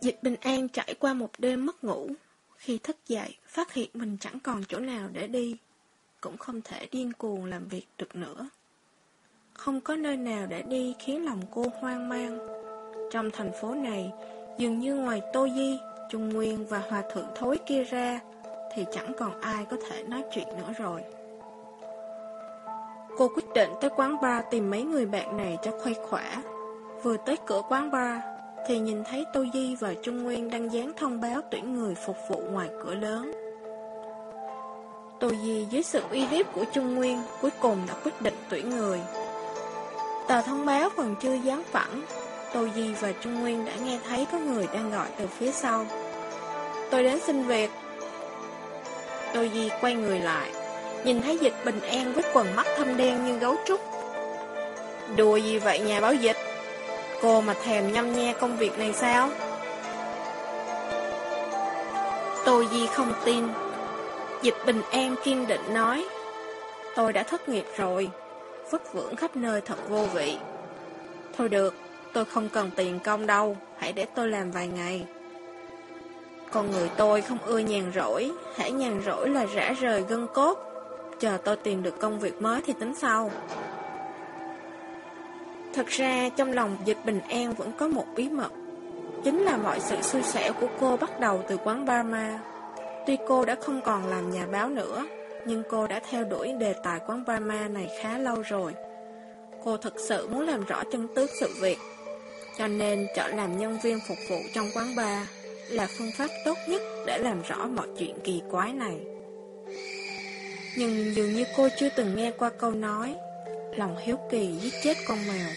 Dịch bình an trải qua một đêm mất ngủ. Khi thức dậy, phát hiện mình chẳng còn chỗ nào để đi. Cũng không thể điên cuồng làm việc được nữa. Không có nơi nào để đi khiến lòng cô hoang mang. Trong thành phố này, dường như ngoài Tô Di, Trung Nguyên và Hòa Thượng Thối kia ra, thì chẳng còn ai có thể nói chuyện nữa rồi. Cô quyết định tới quán bar tìm mấy người bạn này cho khuây khỏa. Vừa tới cửa quán bar, thì nhìn thấy Tô Di và Trung Nguyên đang dán thông báo tuyển người phục vụ ngoài cửa lớn. Tô Di dưới sự uy hiếp của Trung Nguyên cuối cùng đã quyết định tuyển người. Tờ thông báo còn chưa dán phẳng Tô Di và Trung Nguyên đã nghe thấy có người đang gọi từ phía sau. Tôi đến xin việc. Tô Di quay người lại, nhìn thấy dịch bình an với quần mắt thâm đen như gấu trúc. Đùa gì vậy nhà báo dịch? Cô mà thèm nhăm nhe công việc này sao? Tô Di không tin. Dịch bình an kiên định nói. Tôi đã thất nghiệp rồi, vất vưởng khắp nơi thật vô vị. Thôi được, Tôi không cần tiền công đâu, hãy để tôi làm vài ngày. Con người tôi không ưa nhàn rỗi, hãy nhàn rỗi là rã rời gân cốt. Chờ tôi tìm được công việc mới thì tính sau. Thật ra trong lòng dịch bình an vẫn có một bí mật. Chính là mọi sự xui xẻo của cô bắt đầu từ quán Barma. Tuy cô đã không còn làm nhà báo nữa, nhưng cô đã theo đuổi đề tài quán Barma này khá lâu rồi. Cô thực sự muốn làm rõ chân tướng sự việc cho nên chọn làm nhân viên phục vụ trong quán bar là phương pháp tốt nhất để làm rõ mọi chuyện kỳ quái này. Nhưng dường như cô chưa từng nghe qua câu nói Lòng hiếu kỳ giết chết con mèo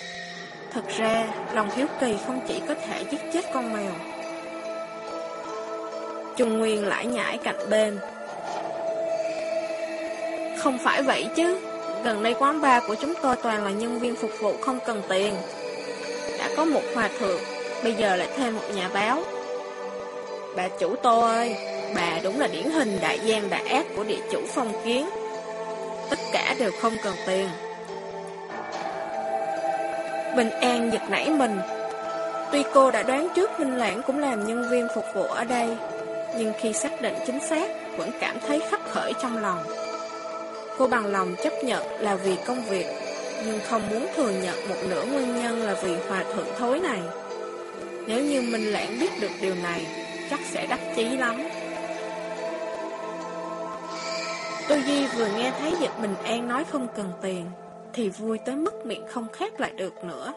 Thật ra, lòng hiếu kỳ không chỉ có thể giết chết con mèo Trung Nguyên lại nhảy cạnh bên Không phải vậy chứ Gần đây quán bar của chúng tôi toàn là nhân viên phục vụ không cần tiền đã có một hòa thượng, bây giờ lại thêm một nhà báo. Bà chủ tôi ơi, bà đúng là điển hình đại gian đại ác của địa chủ phong kiến. Tất cả đều không cần tiền. Bình An giật nảy mình. Tuy cô đã đoán trước Minh Lãng cũng làm nhân viên phục vụ ở đây, nhưng khi xác định chính xác, vẫn cảm thấy khắc khởi trong lòng. Cô bằng lòng chấp nhận là vì công việc nhưng không muốn thừa nhận một nửa nguyên nhân là vì hòa thượng thối này. Nếu như Minh Lãng biết được điều này, chắc sẽ đắc chí lắm. Tô Di vừa nghe thấy dịch Bình An nói không cần tiền, thì vui tới mức miệng không khép lại được nữa.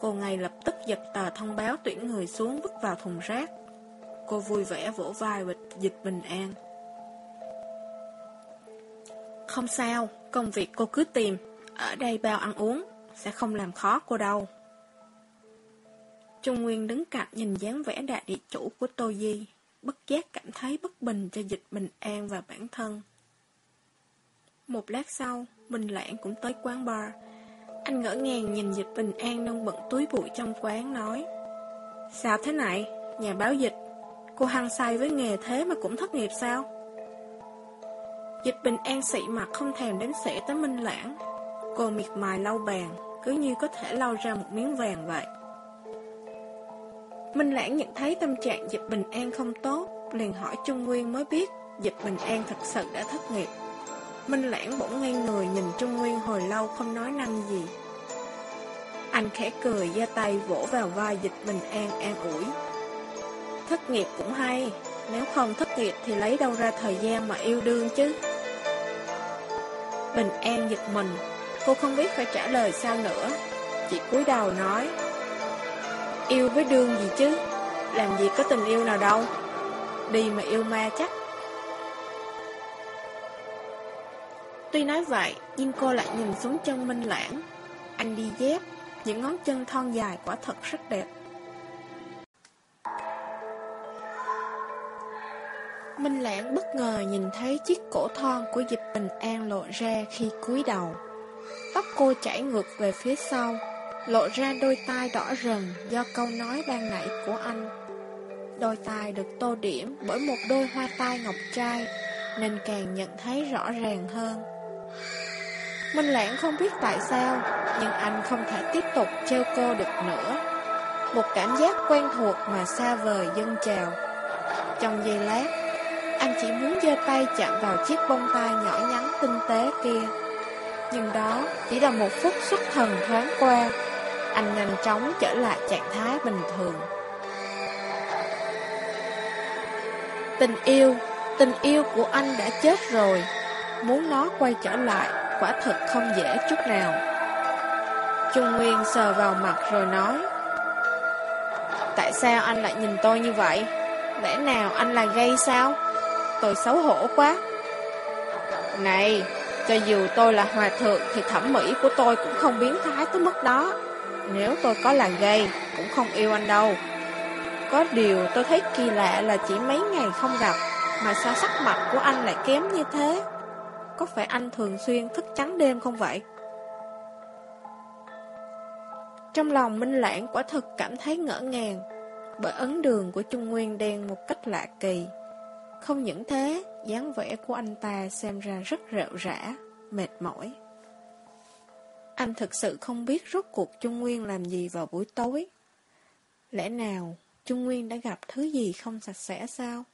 Cô ngay lập tức giật tờ thông báo tuyển người xuống vứt vào thùng rác. Cô vui vẻ vỗ vai bịch dịch Bình An. Không sao, công việc cô cứ tìm, ở đây bao ăn uống, sẽ không làm khó cô đâu. Trung Nguyên đứng cạnh nhìn dáng vẻ đại địa chủ của Tô Di, bất giác cảm thấy bất bình cho dịch bình an và bản thân. Một lát sau, Bình Lãng cũng tới quán bar. Anh ngỡ ngàng nhìn dịch bình an nông bận túi bụi trong quán nói Sao thế này? Nhà báo dịch, cô hăng say với nghề thế mà cũng thất nghiệp sao? Dịch bình an xị mặt không thèm đến xỉa tới Minh Lãng Cô miệt mài lau bàn, cứ như có thể lau ra một miếng vàng vậy. Minh Lãng nhận thấy tâm trạng Dịch Bình An không tốt, liền hỏi Trung Nguyên mới biết Dịch Bình An thật sự đã thất nghiệp. Minh Lãng bỗng ngay người nhìn Trung Nguyên hồi lâu không nói năng gì. Anh khẽ cười, ra tay vỗ vào vai Dịch Bình An an ủi. Thất nghiệp cũng hay, nếu không thất nghiệp thì lấy đâu ra thời gian mà yêu đương chứ. Bình An giật mình, cô không biết phải trả lời sao nữa. Chỉ cúi đầu nói, Yêu với đương gì chứ? Làm gì có tình yêu nào đâu. Đi mà yêu ma chắc. Tuy nói vậy Nhưng cô lại nhìn xuống chân Minh Lãng. Anh đi dép Những ngón chân thon dài quả thật rất đẹp. Minh Lãng bất ngờ nhìn thấy chiếc cổ thon của Dịp Bình An lộ ra khi cúi đầu. Tóc cô chảy ngược về phía sau, lộ ra đôi tai đỏ rần do câu nói ban nãy của anh. Đôi tai được tô điểm bởi một đôi hoa tai ngọc trai, nên càng nhận thấy rõ ràng hơn. Minh Lãng không biết tại sao, nhưng anh không thể tiếp tục treo cô được nữa. Một cảm giác quen thuộc mà xa vời dâng trào. Trong giây lát, anh chỉ muốn giơ tay chạm vào chiếc bông tai nhỏ nhắn tinh tế kia. Nhưng đó chỉ là một phút xuất thần thoáng qua anh nhanh chóng trở lại trạng thái bình thường. Tình yêu Tình yêu của anh đã chết rồi. Muốn nó quay trở lại, Quả thật không dễ chút nào. Trung Nguyên sờ vào mặt rồi nói, Tại sao anh lại nhìn tôi như vậy? Lẽ nào anh là gay sao? Tôi xấu hổ quá. Này, Cho dù tôi là hòa thượng Thì thẩm mỹ của tôi cũng không biến thái tới mức đó nếu tôi có là gay Cũng không yêu anh đâu. Có điều tôi thấy kỳ lạ là chỉ mấy ngày không gặp, Mà sao sắc mặt của anh lại kém như thế? Có phải anh thường xuyên thức trắng đêm không vậy? Trong lòng Minh Lãng quả thực cảm thấy ngỡ ngàng, Bởi ấn đường của Trung Nguyên đen một cách lạ kỳ. Không những thế, dáng vẻ của anh ta xem ra rất rệu rã, Mệt mỏi anh thực sự không biết rốt cuộc Trung Nguyên làm gì vào buổi tối. Lẽ nào Trung Nguyên đã gặp thứ gì không sạch sẽ sao?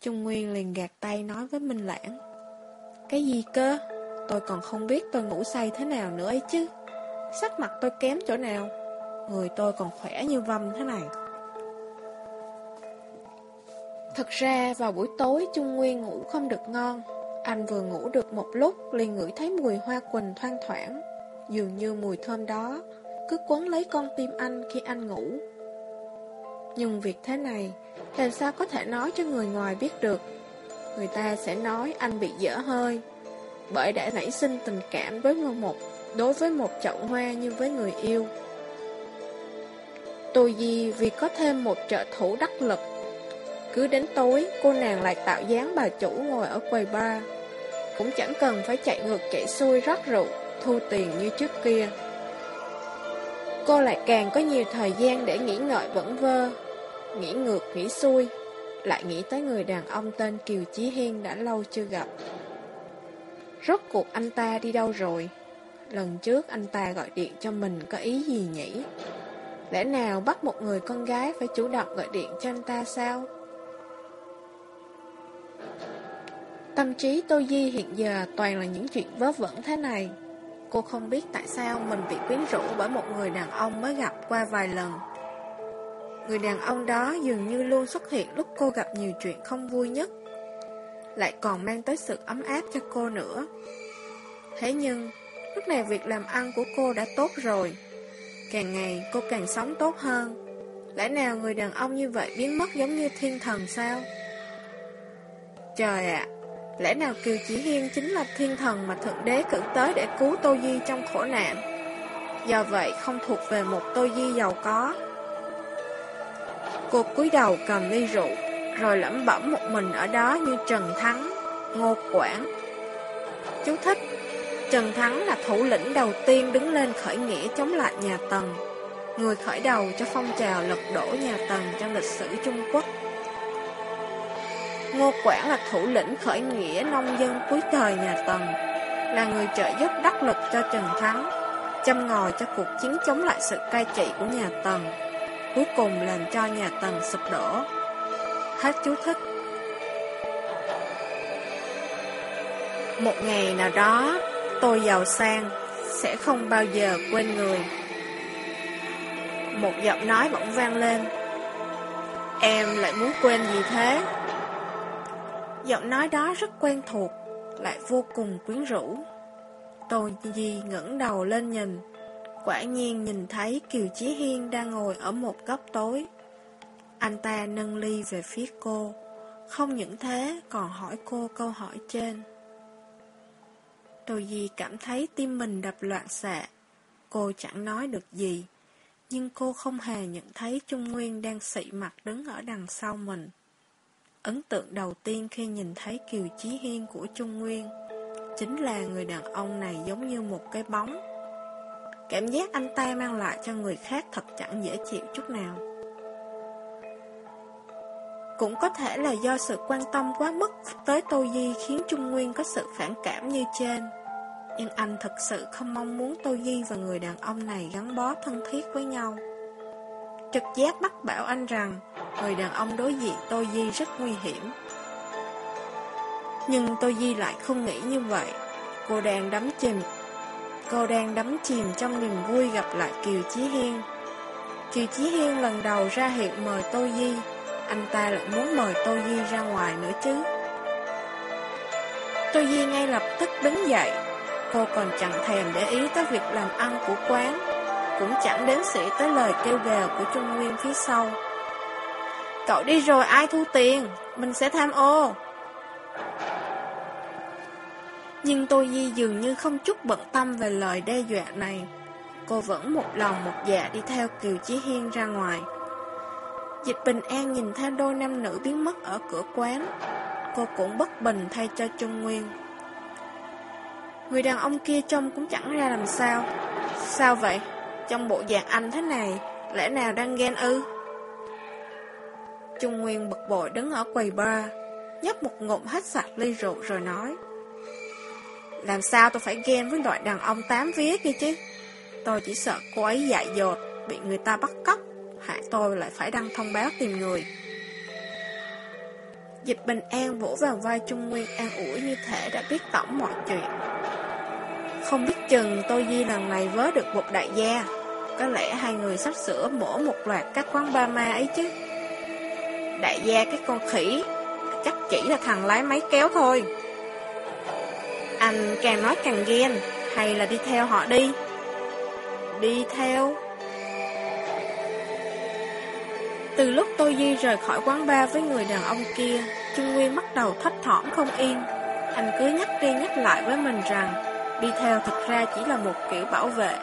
Trung Nguyên liền gạt tay nói với Minh Lãng. Cái gì cơ? Tôi còn không biết tôi ngủ say thế nào nữa ấy chứ. Sắc mặt tôi kém chỗ nào? Người tôi còn khỏe như vâm thế này. Thật ra vào buổi tối Trung Nguyên ngủ không được ngon anh vừa ngủ được một lúc liền ngửi thấy mùi hoa quỳnh thoang thoảng. Dường như mùi thơm đó Cứ quấn lấy con tim anh khi anh ngủ. Nhưng việc thế này, Làm sao có thể nói cho người ngoài biết được? Người ta sẽ nói anh bị dở hơi. Bởi đã nảy sinh tình cảm với một Đối với một chậu hoa như với người yêu. Tôi gì vì có thêm một trợ thủ đắc lực. Cứ đến tối, cô nàng lại tạo dáng bà chủ ngồi ở quầy bar cũng chẳng cần phải chạy ngược chạy xuôi rót rượu, thu tiền như trước kia. Cô lại càng có nhiều thời gian để nghĩ ngợi vẩn vơ, nghĩ ngược nghĩ xuôi, lại nghĩ tới người đàn ông tên Kiều Chí Hiên đã lâu chưa gặp. Rốt cuộc anh ta đi đâu rồi? Lần trước anh ta gọi điện cho mình có ý gì nhỉ? Lẽ nào bắt một người con gái phải chủ động gọi điện cho anh ta sao? Tâm trí Tô Di hiện giờ toàn là những chuyện vớ vẩn thế này. Cô không biết tại sao mình bị quyến rũ bởi một người đàn ông mới gặp qua vài lần. Người đàn ông đó dường như luôn xuất hiện lúc cô gặp nhiều chuyện không vui nhất. Lại còn mang tới sự ấm áp cho cô nữa. Thế nhưng, lúc này việc làm ăn của cô đã tốt rồi. Càng ngày cô càng sống tốt hơn. Lẽ nào người đàn ông như vậy biến mất giống như thiên thần sao? Trời ạ! Lẽ nào Kiều Chỉ Hiên chính là thiên thần mà Thượng Đế cử tới để cứu Tô Di trong khổ nạn? Do vậy không thuộc về một Tô Di giàu có. Cô cúi đầu cầm ly rượu, rồi lẩm bẩm một mình ở đó như Trần Thắng, Ngô Quảng. Chú thích Trần Thắng là thủ lĩnh đầu tiên đứng lên khởi nghĩa chống lại nhà Tần, người khởi đầu cho phong trào lật đổ nhà Tần trong lịch sử Trung Quốc. Ngô Quảng là thủ lĩnh khởi nghĩa nông dân cuối thời nhà Tần, là người trợ giúp đắc lực cho Trần Thắng, châm ngòi cho cuộc chiến chống lại sự cai trị của nhà Tần, cuối cùng làm cho nhà Tần sụp đổ. Hết chú thích. Một ngày nào đó, tôi giàu sang, sẽ không bao giờ quên người. Một giọng nói bỗng vang lên. Em lại muốn quên gì thế? Giọng nói đó rất quen thuộc, lại vô cùng quyến rũ. Tô Di ngẩng đầu lên nhìn, quả nhiên nhìn thấy Kiều Chí Hiên đang ngồi ở một góc tối. Anh ta nâng ly về phía cô, không những thế còn hỏi cô câu hỏi trên. Tô Di cảm thấy tim mình đập loạn xạ, cô chẳng nói được gì, nhưng cô không hề nhận thấy Trung Nguyên đang xị mặt đứng ở đằng sau mình. Ấn tượng đầu tiên khi nhìn thấy Kiều Chí Hiên của Trung Nguyên. Chính là người đàn ông này giống như một cái bóng. Cảm giác anh ta mang lại cho người khác thật chẳng dễ chịu chút nào. Cũng có thể là do sự quan tâm quá mức tới Tô Di khiến Trung Nguyên có sự phản cảm như trên. Nhưng anh thật sự không mong muốn Tô Di và người đàn ông này gắn bó thân thiết với nhau. Trực giác bắt bảo anh rằng người đàn ông đối diện Tô Di rất nguy hiểm. Nhưng Tô Di lại không nghĩ như vậy. Cô đang đắm chìm Cô đang đắm chìm trong niềm vui gặp lại Kiều Chí Hiên. Kiều Chí Hiên lần đầu ra hiệu mời Tô Di, anh ta lại muốn mời Tô Di ra ngoài nữa chứ. Tô Di ngay lập tức đứng dậy, cô còn chẳng thèm để ý tới việc làm ăn của quán, cũng chẳng đếm sĩ tới lời kêu gào của Trung Nguyên phía sau. Cậu đi rồi, ai thu tiền? Mình sẽ tham ô. Nhưng Tô Di dường như không chút bận tâm về lời đe dọa này. Cô vẫn một lòng một dạ đi theo Kiều Chí Hiên ra ngoài. Dịch Bình An nhìn theo đôi nam nữ biến mất ở cửa quán. Cô cũng bất bình thay cho Trung Nguyên. Người đàn ông kia trông cũng chẳng ra làm sao. Sao vậy? Trong bộ dạng anh thế này Lẽ nào đang ghen ư? Trung Nguyên bực bội đứng ở quầy bar, nhấp một ngụm hết sạch ly rượu rồi nói. Làm sao tôi phải ghen với loại đàn ông tám vía kia chứ? Tôi chỉ sợ cô ấy dại dột, bị người ta bắt cóc, hại tôi lại phải đăng thông báo tìm người. Dịch bình an vỗ vào vai Trung Nguyên an ủi như thể đã biết tổng mọi chuyện. Không biết chừng tôi Di lần này vớ được một đại gia, có lẽ hai người sắp sửa mổ một loạt các quán ba ma ấy chứ. Đại gia cái con khỉ Chắc chỉ là thằng lái máy kéo thôi. Anh càng nói càng ghen Hay là đi theo họ đi? Đi theo. Từ lúc tôi Di rời khỏi quán ba với người đàn ông kia Trung Nguyên bắt đầu thấp thỏm không yên. Anh cứ nhắc đi nhắc lại với mình rằng Đi theo thực ra chỉ là một kiểu bảo vệ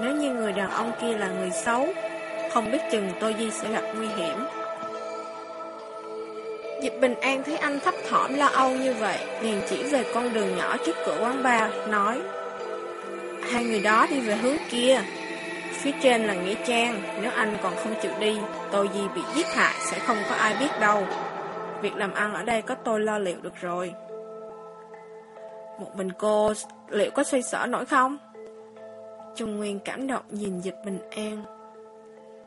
Nếu như người đàn ông kia là người xấu Không biết chừng tôi Di sẽ gặp nguy hiểm Dịch Bình An thấy anh thấp thỏm lo âu như vậy, liền chỉ về con đường nhỏ trước cửa quán bar, nói Hai người đó đi về hướng kia, phía trên là Nghĩa Trang, nếu anh còn không chịu đi, tôi gì bị giết hại sẽ không có ai biết đâu. Việc làm ăn ở đây có tôi lo liệu được rồi. Một mình cô liệu có xoay sở nổi không? Trung Nguyên cảm động nhìn Dịch Bình An.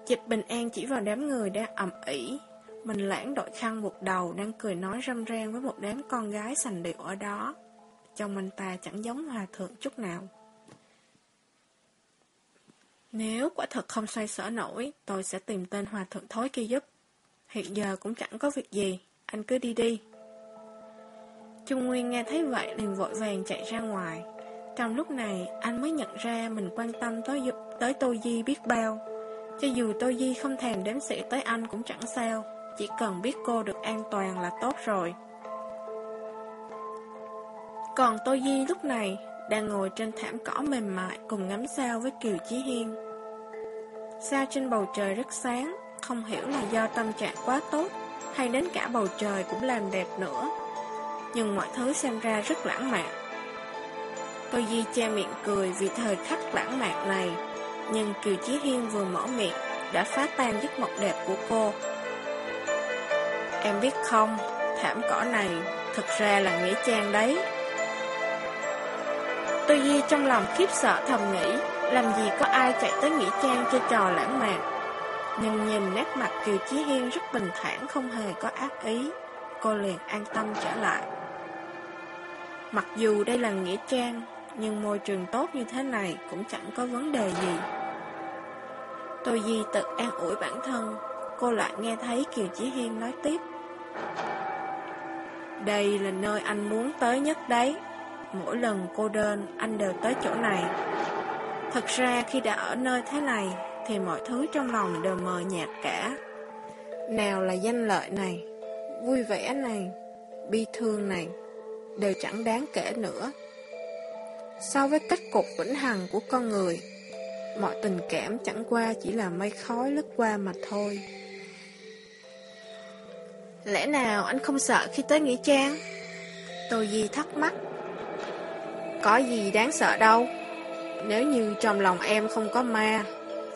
Dịch Bình An chỉ vào đám người đang ẩm ỉ, mình lãng đội khăn buộc đầu đang cười nói râm ran với một đám con gái sành điệu ở đó. Trong anh ta chẳng giống hòa thượng chút nào. Nếu quả thật không xoay sở nổi, tôi sẽ tìm tên hòa thượng thối kia giúp. Hiện giờ cũng chẳng có việc gì, anh cứ đi đi. Trung Nguyên nghe thấy vậy liền vội vàng chạy ra ngoài. Trong lúc này, anh mới nhận ra mình quan tâm tới, tới Tô Di biết bao. Cho dù Tô Di không thèm đếm sĩ tới anh cũng chẳng sao. Chỉ cần biết cô được an toàn là tốt rồi Còn Tô Di lúc này Đang ngồi trên thảm cỏ mềm mại Cùng ngắm sao với Kiều Chí Hiên Sao trên bầu trời rất sáng Không hiểu là do tâm trạng quá tốt Hay đến cả bầu trời cũng làm đẹp nữa nhưng mọi thứ xem ra rất lãng mạn tôi Di che miệng cười vì thời khắc lãng mạn này Nhưng Kiều Chí Hiên vừa mở miệng Đã phá tan giấc mộng đẹp của cô Em biết không, thảm cỏ này thực ra là nghĩa trang đấy. Tôi Di trong lòng khiếp sợ thầm nghĩ, làm gì có ai chạy tới Nghĩa Trang cho trò lãng mạn. Nhưng nhìn nét mặt Kiều Chí Hiên rất bình thản không hề có ác ý, cô liền an tâm trở lại. Mặc dù đây là Nghĩa Trang, nhưng môi trường tốt như thế này cũng chẳng có vấn đề gì. Tôi Di tự an ủi bản thân, cô lại nghe thấy Kiều Chí Hiên nói tiếp. Đây là nơi anh muốn tới nhất đấy. Mỗi lần cô đơn, anh đều tới chỗ này. Thật ra khi đã ở nơi thế này, thì mọi thứ trong lòng đều mờ nhạt cả. Nào là danh lợi này, vui vẻ này, bi thương này, đều chẳng đáng kể nữa. So với cách cục vĩnh hằng của con người, mọi tình cảm chẳng qua chỉ là mây khói lướt qua mà thôi. Lẽ nào anh không sợ khi tới Nghĩa Trang? Tôi Di thắc mắc. Có gì đáng sợ đâu. Nếu như trong lòng em không có ma,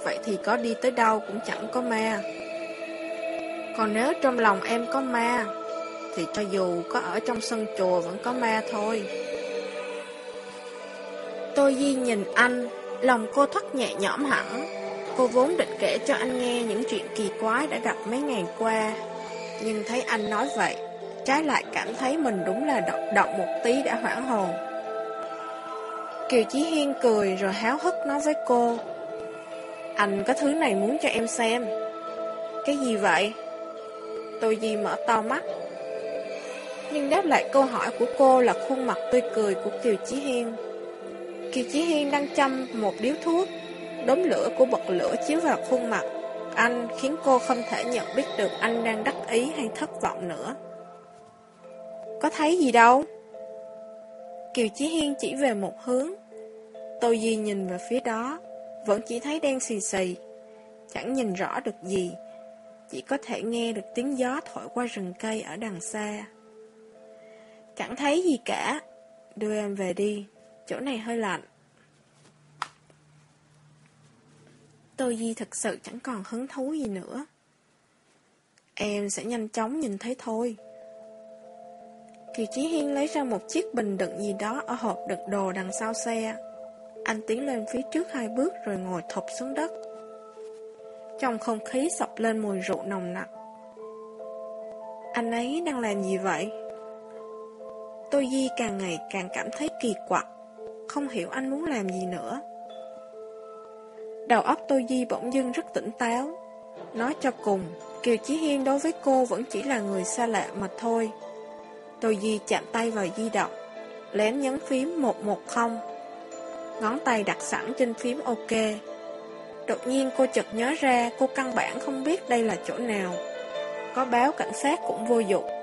vậy thì có đi tới đâu cũng chẳng có ma. Còn nếu trong lòng em có ma, thì cho dù có ở trong sân chùa vẫn có ma thôi. Tôi Di nhìn anh, lòng cô thắt nhẹ nhõm hẳn. Cô vốn định kể cho anh nghe những chuyện kỳ quái đã gặp mấy ngày qua, nhưng thấy anh nói vậy, trái lại cảm thấy mình đúng là động, động một tí đã hoảng hồn. Kiều Chí Hiên cười rồi háo hức nói với cô, Anh có thứ này muốn cho em xem. Cái gì vậy? Tôi Di mở to mắt. Nhưng đáp lại câu hỏi của cô là khuôn mặt tươi cười của Kiều Chí Hiên. Kiều Chí Hiên đang chăm một điếu thuốc, đốm lửa của bật lửa chiếu vào khuôn mặt anh khiến cô không thể nhận biết được anh đang đắc ý hay thất vọng nữa. Có thấy gì đâu? Kiều Chí Hiên chỉ về một hướng. Tô Di nhìn về phía đó, vẫn chỉ thấy đen xì xì, chẳng nhìn rõ được gì, chỉ có thể nghe được tiếng gió thổi qua rừng cây ở đằng xa. Chẳng thấy gì cả, đưa em về đi, chỗ này hơi lạnh. Tô Di thật sự chẳng còn hứng thú gì nữa. Em sẽ nhanh chóng nhìn thấy thôi. Kiều Chí Hiên lấy ra một chiếc bình đựng gì đó ở hộp đựng đồ đằng sau xe. Anh tiến lên phía trước hai bước rồi ngồi thụp xuống đất. Trong không khí sọc lên mùi rượu nồng nặc. Anh ấy đang làm gì vậy? Tô Di càng ngày càng cảm thấy kỳ quặc, không hiểu anh muốn làm gì nữa. Đầu óc Tô Di bỗng dưng rất tỉnh táo. Nói cho cùng, Kiều Chí Hiên đối với cô vẫn chỉ là người xa lạ mà thôi. Tô Di chạm tay vào di động, lén nhấn phím 110. Ngón tay đặt sẵn trên phím OK. Đột nhiên cô chợt nhớ ra cô căn bản không biết đây là chỗ nào. Có báo cảnh sát cũng vô dụng.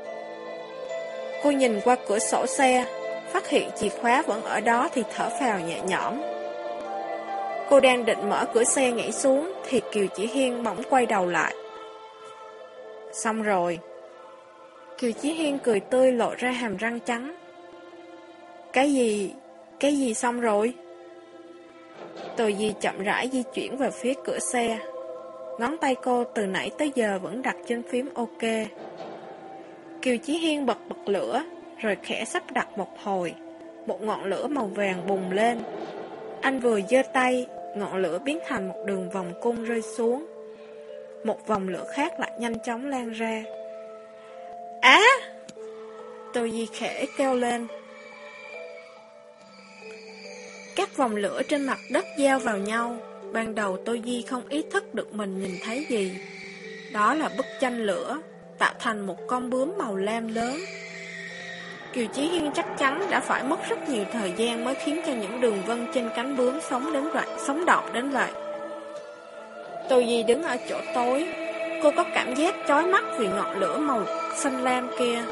Cô nhìn qua cửa sổ xe, phát hiện chìa khóa vẫn ở đó thì thở phào nhẹ nhõm. Cô đang định mở cửa xe nhảy xuống Thì Kiều Chỉ Hiên bỗng quay đầu lại. Xong rồi. Kiều Chí Hiên cười tươi lộ ra hàm răng trắng. Cái gì? Cái gì xong rồi? Từ gì chậm rãi di chuyển về phía cửa xe. Ngón tay cô từ nãy tới giờ vẫn đặt trên phím OK. Kiều Chí Hiên bật bật lửa Rồi khẽ sắp đặt một hồi Một ngọn lửa màu vàng bùng lên Anh vừa giơ tay ngọn lửa biến thành một đường vòng cung rơi xuống. Một vòng lửa khác lại nhanh chóng lan ra. Á! À! Tô Di khẽ kêu lên. Các vòng lửa trên mặt đất giao vào nhau. Ban đầu Tô Di không ý thức được mình nhìn thấy gì. Đó là bức tranh lửa, tạo thành một con bướm màu lam lớn. Kiều Chí Hiên chắc chắn đã phải mất rất nhiều thời gian mới khiến cho những đường vân trên cánh bướm sống đến vậy, sống động đến vậy. Tô Di đứng ở chỗ tối, cô có cảm giác chói mắt vì ngọn lửa màu xanh lam kia.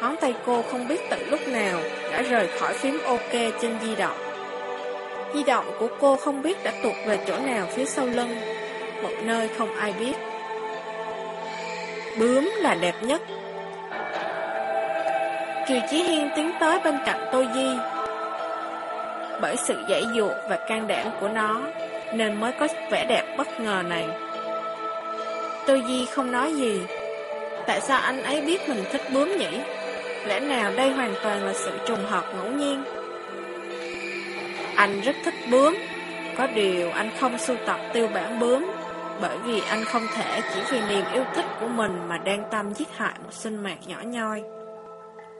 Ngón tay cô không biết từ lúc nào đã rời khỏi phím OK trên di động. Di động của cô không biết đã tuột về chỗ nào phía sau lưng, một nơi không ai biết. Bướm là đẹp nhất. Kiều Chí Hiên tiến tới bên cạnh Tô Di. Bởi sự dãy dụa và can đảm của nó Nên mới có vẻ đẹp bất ngờ này. Tô Di không nói gì. Tại sao anh ấy biết mình thích bướm nhỉ? Lẽ nào đây hoàn toàn là sự trùng hợp ngẫu nhiên? Anh rất thích bướm, có điều anh không sưu tập tiêu bản bướm, bởi vì anh không thể chỉ vì niềm yêu thích của mình mà đang tâm giết hại một sinh mạng nhỏ nhoi.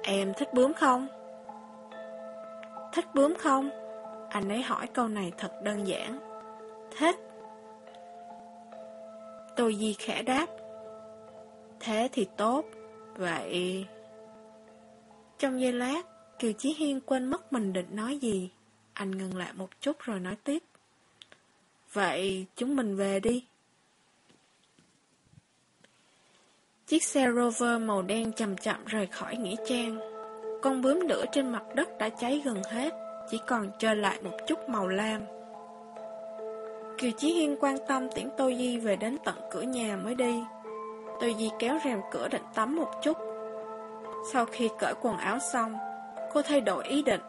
Em thích bướm không? Thích bướm không? Anh ấy hỏi câu này thật đơn giản. Thích. Tôi Di khẽ đáp. Thế thì tốt. Vậy... Trong giây lát, Kiều Chí Hiên quên mất mình định nói gì. Anh ngừng lại một chút rồi nói tiếp. Vậy chúng mình về đi. Chiếc xe Rover màu đen chậm chậm rời khỏi Nghĩa Trang. Con bướm lửa trên mặt đất đã cháy gần hết, chỉ còn trơ lại một chút màu lam. Kiều Chí Hiên quan tâm tiễn Tô Di về đến tận cửa nhà mới đi. Tô Di kéo rèm cửa định tắm một chút. Sau khi cởi quần áo xong, cô thay đổi ý định.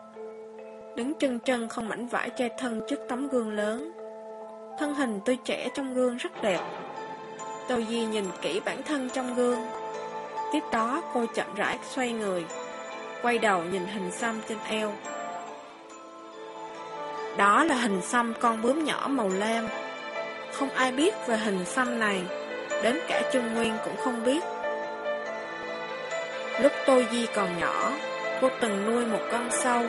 Đứng chân chân không mảnh vải che thân trước tấm gương lớn. Thân hình tươi trẻ trong gương rất đẹp. Tô Di nhìn kỹ bản thân trong gương. Tiếp đó cô chậm rãi xoay người, quay đầu nhìn hình xăm trên eo. Đó là hình xăm con bướm nhỏ màu lam. Không ai biết về hình xăm này, đến cả Trung Nguyên cũng không biết. Lúc Tô Di còn nhỏ, cô từng nuôi một con sâu.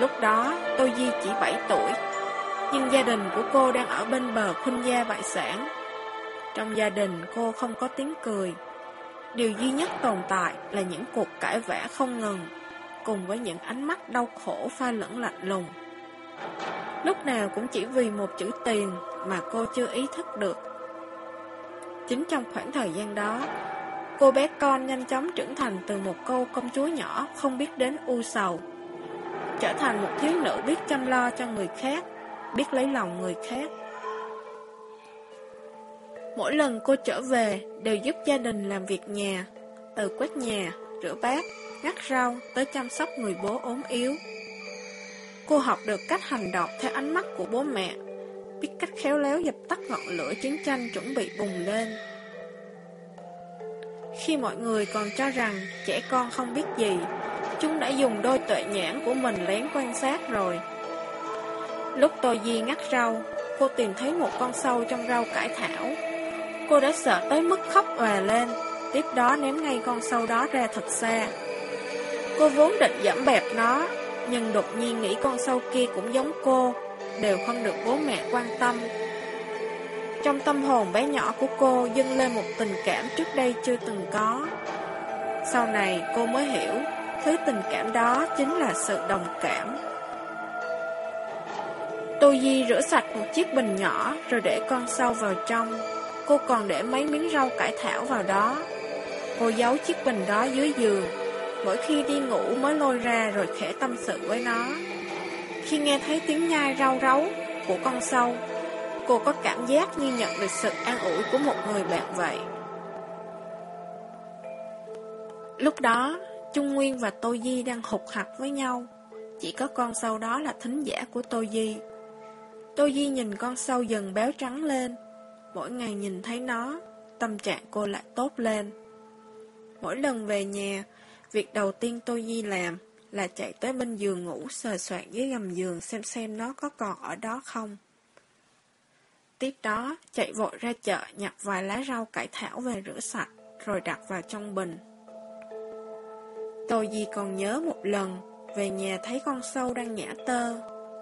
Lúc đó, Tô Di chỉ 7 tuổi, nhưng gia đình của cô đang ở bên bờ khuynh gia bại sản. Trong gia đình cô không có tiếng cười. Điều duy nhất tồn tại là những cuộc cãi vã không ngừng, cùng với những ánh mắt đau khổ pha lẫn lạnh lùng. Lúc nào cũng chỉ vì một chữ tiền mà cô chưa ý thức được. Chính trong khoảng thời gian đó, cô bé con nhanh chóng trưởng thành từ một cô công chúa nhỏ không biết đến u sầu. Trở thành một thiếu nữ biết chăm lo cho người khác, biết lấy lòng người khác. Mỗi lần cô trở về đều giúp gia đình làm việc nhà, từ quét nhà, rửa bát, ngắt rau tới chăm sóc người bố ốm yếu. Cô học được cách hành động theo ánh mắt của bố mẹ, biết cách khéo léo dập tắt ngọn lửa chiến tranh chuẩn bị bùng lên. Khi mọi người còn cho rằng trẻ con không biết gì, chúng đã dùng đôi tuệ nhãn của mình lén quan sát rồi. Lúc tôi Di ngắt rau, cô tìm thấy một con sâu trong rau cải thảo. Cô đã sợ tới mức khóc òa lên, tiếp đó ném ngay con sâu đó ra thật xa. Cô vốn định giảm bẹp nó, nhưng đột nhiên nghĩ con sâu kia cũng giống cô, đều không được bố mẹ quan tâm. Trong tâm hồn bé nhỏ của cô dâng lên một tình cảm trước đây chưa từng có. Sau này cô mới hiểu, thứ tình cảm đó chính là sự đồng cảm. Tô Di rửa sạch một chiếc bình nhỏ rồi để con sâu vào trong. Cô còn để mấy miếng rau cải thảo vào đó. Cô giấu chiếc bình đó dưới giường mỗi khi đi ngủ mới lôi ra rồi khẽ tâm sự với nó. Khi nghe thấy tiếng nhai rau ráu của con sâu, cô có cảm giác như nhận được sự an ủi của một người bạn vậy. Lúc đó, Trung Nguyên và Tô Di đang hụt hạch với nhau. Chỉ có con sâu đó là thính giả của Tô Di. Tô Di nhìn con sâu dần béo trắng lên. Mỗi ngày nhìn thấy nó, tâm trạng cô lại tốt lên. Mỗi lần về nhà, Việc đầu tiên tôi Di làm là chạy tới bên giường ngủ sờ soạn dưới gầm giường xem xem nó có còn ở đó không. Tiếp đó, chạy vội ra chợ nhặt vài lá rau cải thảo về rửa sạch, rồi đặt vào trong bình. Tôi Di còn nhớ một lần, về nhà thấy con sâu đang nhả tơ,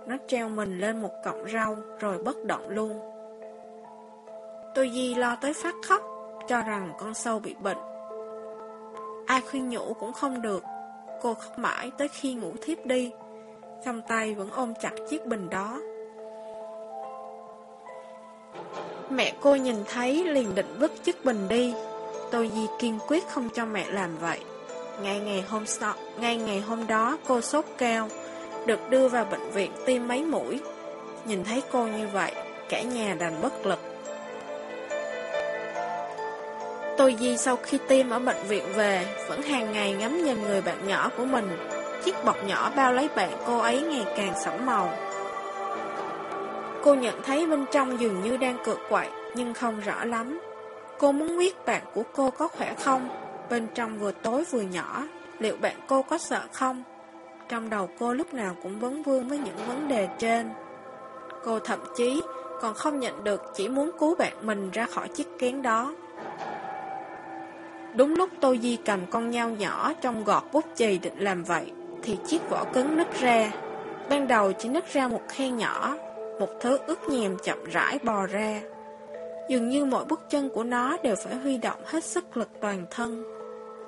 nó treo mình lên một cọng rau, rồi bất động luôn. Tôi Di lo tới phát khóc, cho rằng con sâu bị bệnh, Ai khuyên nhủ cũng không được. Cô khóc mãi tới khi ngủ thiếp đi. Trong tay vẫn ôm chặt chiếc bình đó. Mẹ cô nhìn thấy liền định vứt chiếc bình đi. Tôi Di kiên quyết không cho mẹ làm vậy. Ngay ngày hôm sau, ngay ngày hôm đó cô sốt cao Được đưa vào bệnh viện tiêm mấy mũi. Nhìn thấy cô như vậy Cả nhà đành bất lực. Tôi Di sau khi tiêm ở bệnh viện về, vẫn hàng ngày ngắm nhìn người bạn nhỏ của mình. Chiếc bọc nhỏ bao lấy bạn cô ấy ngày càng sẫm màu. Cô nhận thấy bên trong dường như đang cược quậy, nhưng không rõ lắm. Cô muốn biết bạn của cô có khỏe không? Bên trong vừa tối vừa nhỏ, liệu bạn cô có sợ không? Trong đầu cô lúc nào cũng vấn vương với những vấn đề trên. Cô thậm chí còn không nhận được chỉ muốn cứu bạn mình ra khỏi chiếc kén đó. Đúng lúc Tô Di cầm con nhau nhỏ trong gọt bút chì định làm vậy, thì chiếc vỏ cứng nứt ra. Ban đầu chỉ nứt ra một khe nhỏ, một thứ ướt nhèm chậm rãi bò ra. Dường như mỗi bước chân của nó đều phải huy động hết sức lực toàn thân.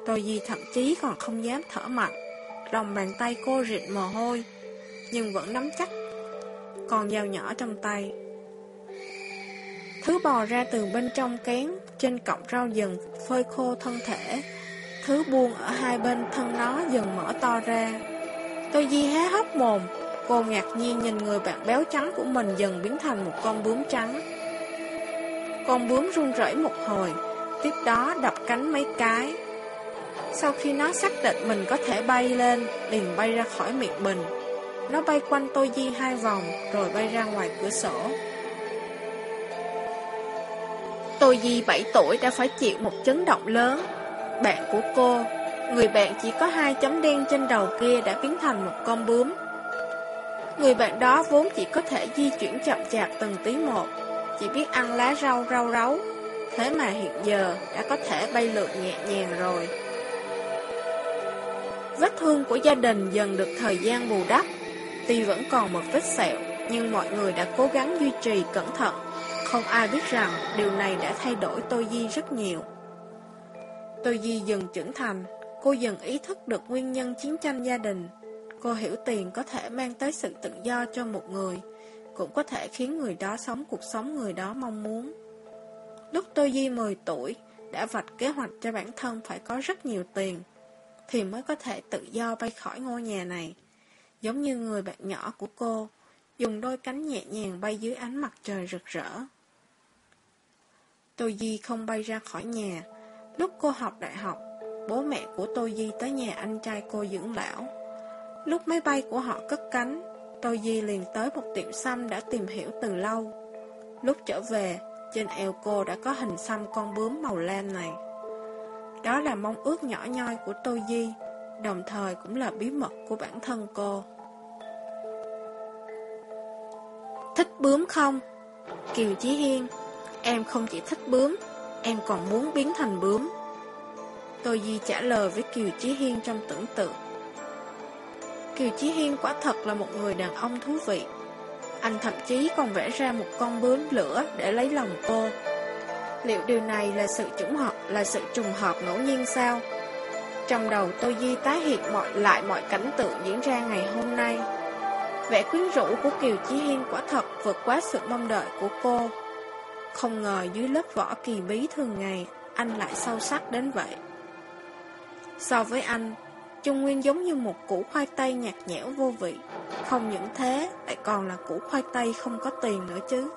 Tô Di thậm chí còn không dám thở mạnh, lòng bàn tay cô rịn mồ hôi, nhưng vẫn nắm chắc con dao nhỏ trong tay. Thứ bò ra từ bên trong kén, trên cọng rau dần phơi khô thân thể. Thứ buông ở hai bên thân nó dần mở to ra. Tôi di há hốc mồm, cô ngạc nhiên nhìn người bạn béo trắng của mình dần biến thành một con bướm trắng. Con bướm run rẩy một hồi, tiếp đó đập cánh mấy cái. Sau khi nó xác định mình có thể bay lên, liền bay ra khỏi miệng bình. Nó bay quanh tôi di hai vòng, rồi bay ra ngoài cửa sổ. Tôi Di 7 tuổi đã phải chịu một chấn động lớn. Bạn của cô, người bạn chỉ có hai chấm đen trên đầu kia đã biến thành một con bướm. Người bạn đó vốn chỉ có thể di chuyển chậm chạp từng tí một, chỉ biết ăn lá rau rau ráu. Thế mà hiện giờ đã có thể bay lượn nhẹ nhàng rồi. Vết thương của gia đình dần được thời gian bù đắp, tuy vẫn còn một vết sẹo, nhưng mọi người đã cố gắng duy trì cẩn thận không ai biết rằng điều này đã thay đổi Tô Di rất nhiều. Tô Di dần trưởng thành, cô dần ý thức được nguyên nhân chiến tranh gia đình. Cô hiểu tiền có thể mang tới sự tự do cho một người, cũng có thể khiến người đó sống cuộc sống người đó mong muốn. Lúc Tô Di 10 tuổi, đã vạch kế hoạch cho bản thân phải có rất nhiều tiền, thì mới có thể tự do bay khỏi ngôi nhà này. Giống như người bạn nhỏ của cô, dùng đôi cánh nhẹ nhàng bay dưới ánh mặt trời rực rỡ. Tô Di không bay ra khỏi nhà. Lúc cô học đại học, bố mẹ của Tô Di tới nhà anh trai cô dưỡng lão. Lúc máy bay của họ cất cánh, Tô Di liền tới một tiệm xăm đã tìm hiểu từ lâu. Lúc trở về, trên eo cô đã có hình xăm con bướm màu lam này. Đó là mong ước nhỏ nhoi của Tô Di, đồng thời cũng là bí mật của bản thân cô. Thích bướm không? Kiều Chí Hiên Em không chỉ thích bướm, em còn muốn biến thành bướm. Tô Di trả lời với Kiều Chí Hiên trong tưởng tượng. Kiều Chí Hiên quả thật là một người đàn ông thú vị. Anh thậm chí còn vẽ ra một con bướm lửa để lấy lòng cô. Liệu điều này là sự trùng hợp, là sự trùng hợp ngẫu nhiên sao? Trong đầu Tô Di tái hiện mọi lại mọi cảnh tượng diễn ra ngày hôm nay. Vẻ quyến rũ của Kiều Chí Hiên quả thật vượt quá sự mong đợi của cô. Không ngờ dưới lớp vỏ kỳ bí thường ngày, anh lại sâu sắc đến vậy. So với anh, Trung Nguyên giống như một củ khoai tây nhạt nhẽo vô vị. Không những thế, lại còn là củ khoai tây không có tiền nữa chứ.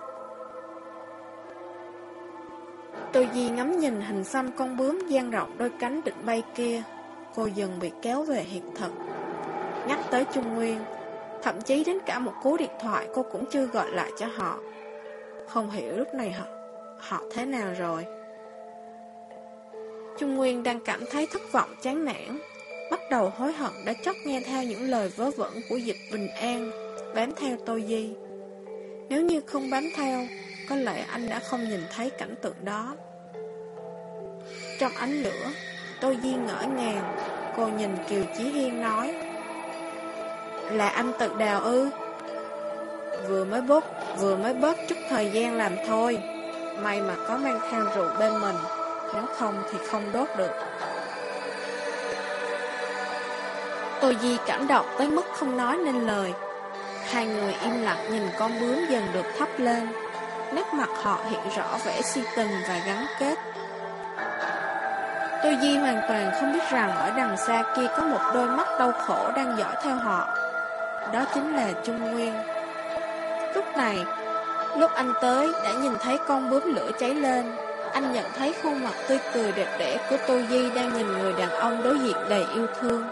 Tô Di ngắm nhìn hình xăm con bướm dang rộng đôi cánh định bay kia. Cô dần bị kéo về hiện thực. Nhắc tới Trung Nguyên, thậm chí đến cả một cú điện thoại cô cũng chưa gọi lại cho họ. Không hiểu lúc này họ, họ thế nào rồi. Trung Nguyên đang cảm thấy thất vọng chán nản Bắt đầu hối hận đã chót nghe theo những lời vớ vẩn của dịch bình an Bám theo Tô Di. Nếu như không bám theo Có lẽ anh đã không nhìn thấy cảnh tượng đó. Trong ánh lửa Tô Di ngỡ ngàng Cô nhìn Kiều Chí Hiên nói Là anh tự đào ư? Vừa mới bớt Vừa mới bớt chút thời gian làm thôi. May mà có mang theo rượu bên mình, Nếu không thì không đốt được. Tô Di cảm động tới mức không nói nên lời. Hai người im lặng nhìn con bướm dần được thắp lên. Nét mặt họ hiện rõ vẻ si tình và gắn kết. Tô Di hoàn toàn không biết rằng ở đằng xa kia có một đôi mắt đau khổ đang dõi theo họ. Đó chính là Trung Nguyên này, lúc anh tới đã nhìn thấy con bướm lửa cháy lên, anh nhận thấy khuôn mặt tươi cười đẹp đẽ của Tô Di đang nhìn người đàn ông đối diện đầy yêu thương.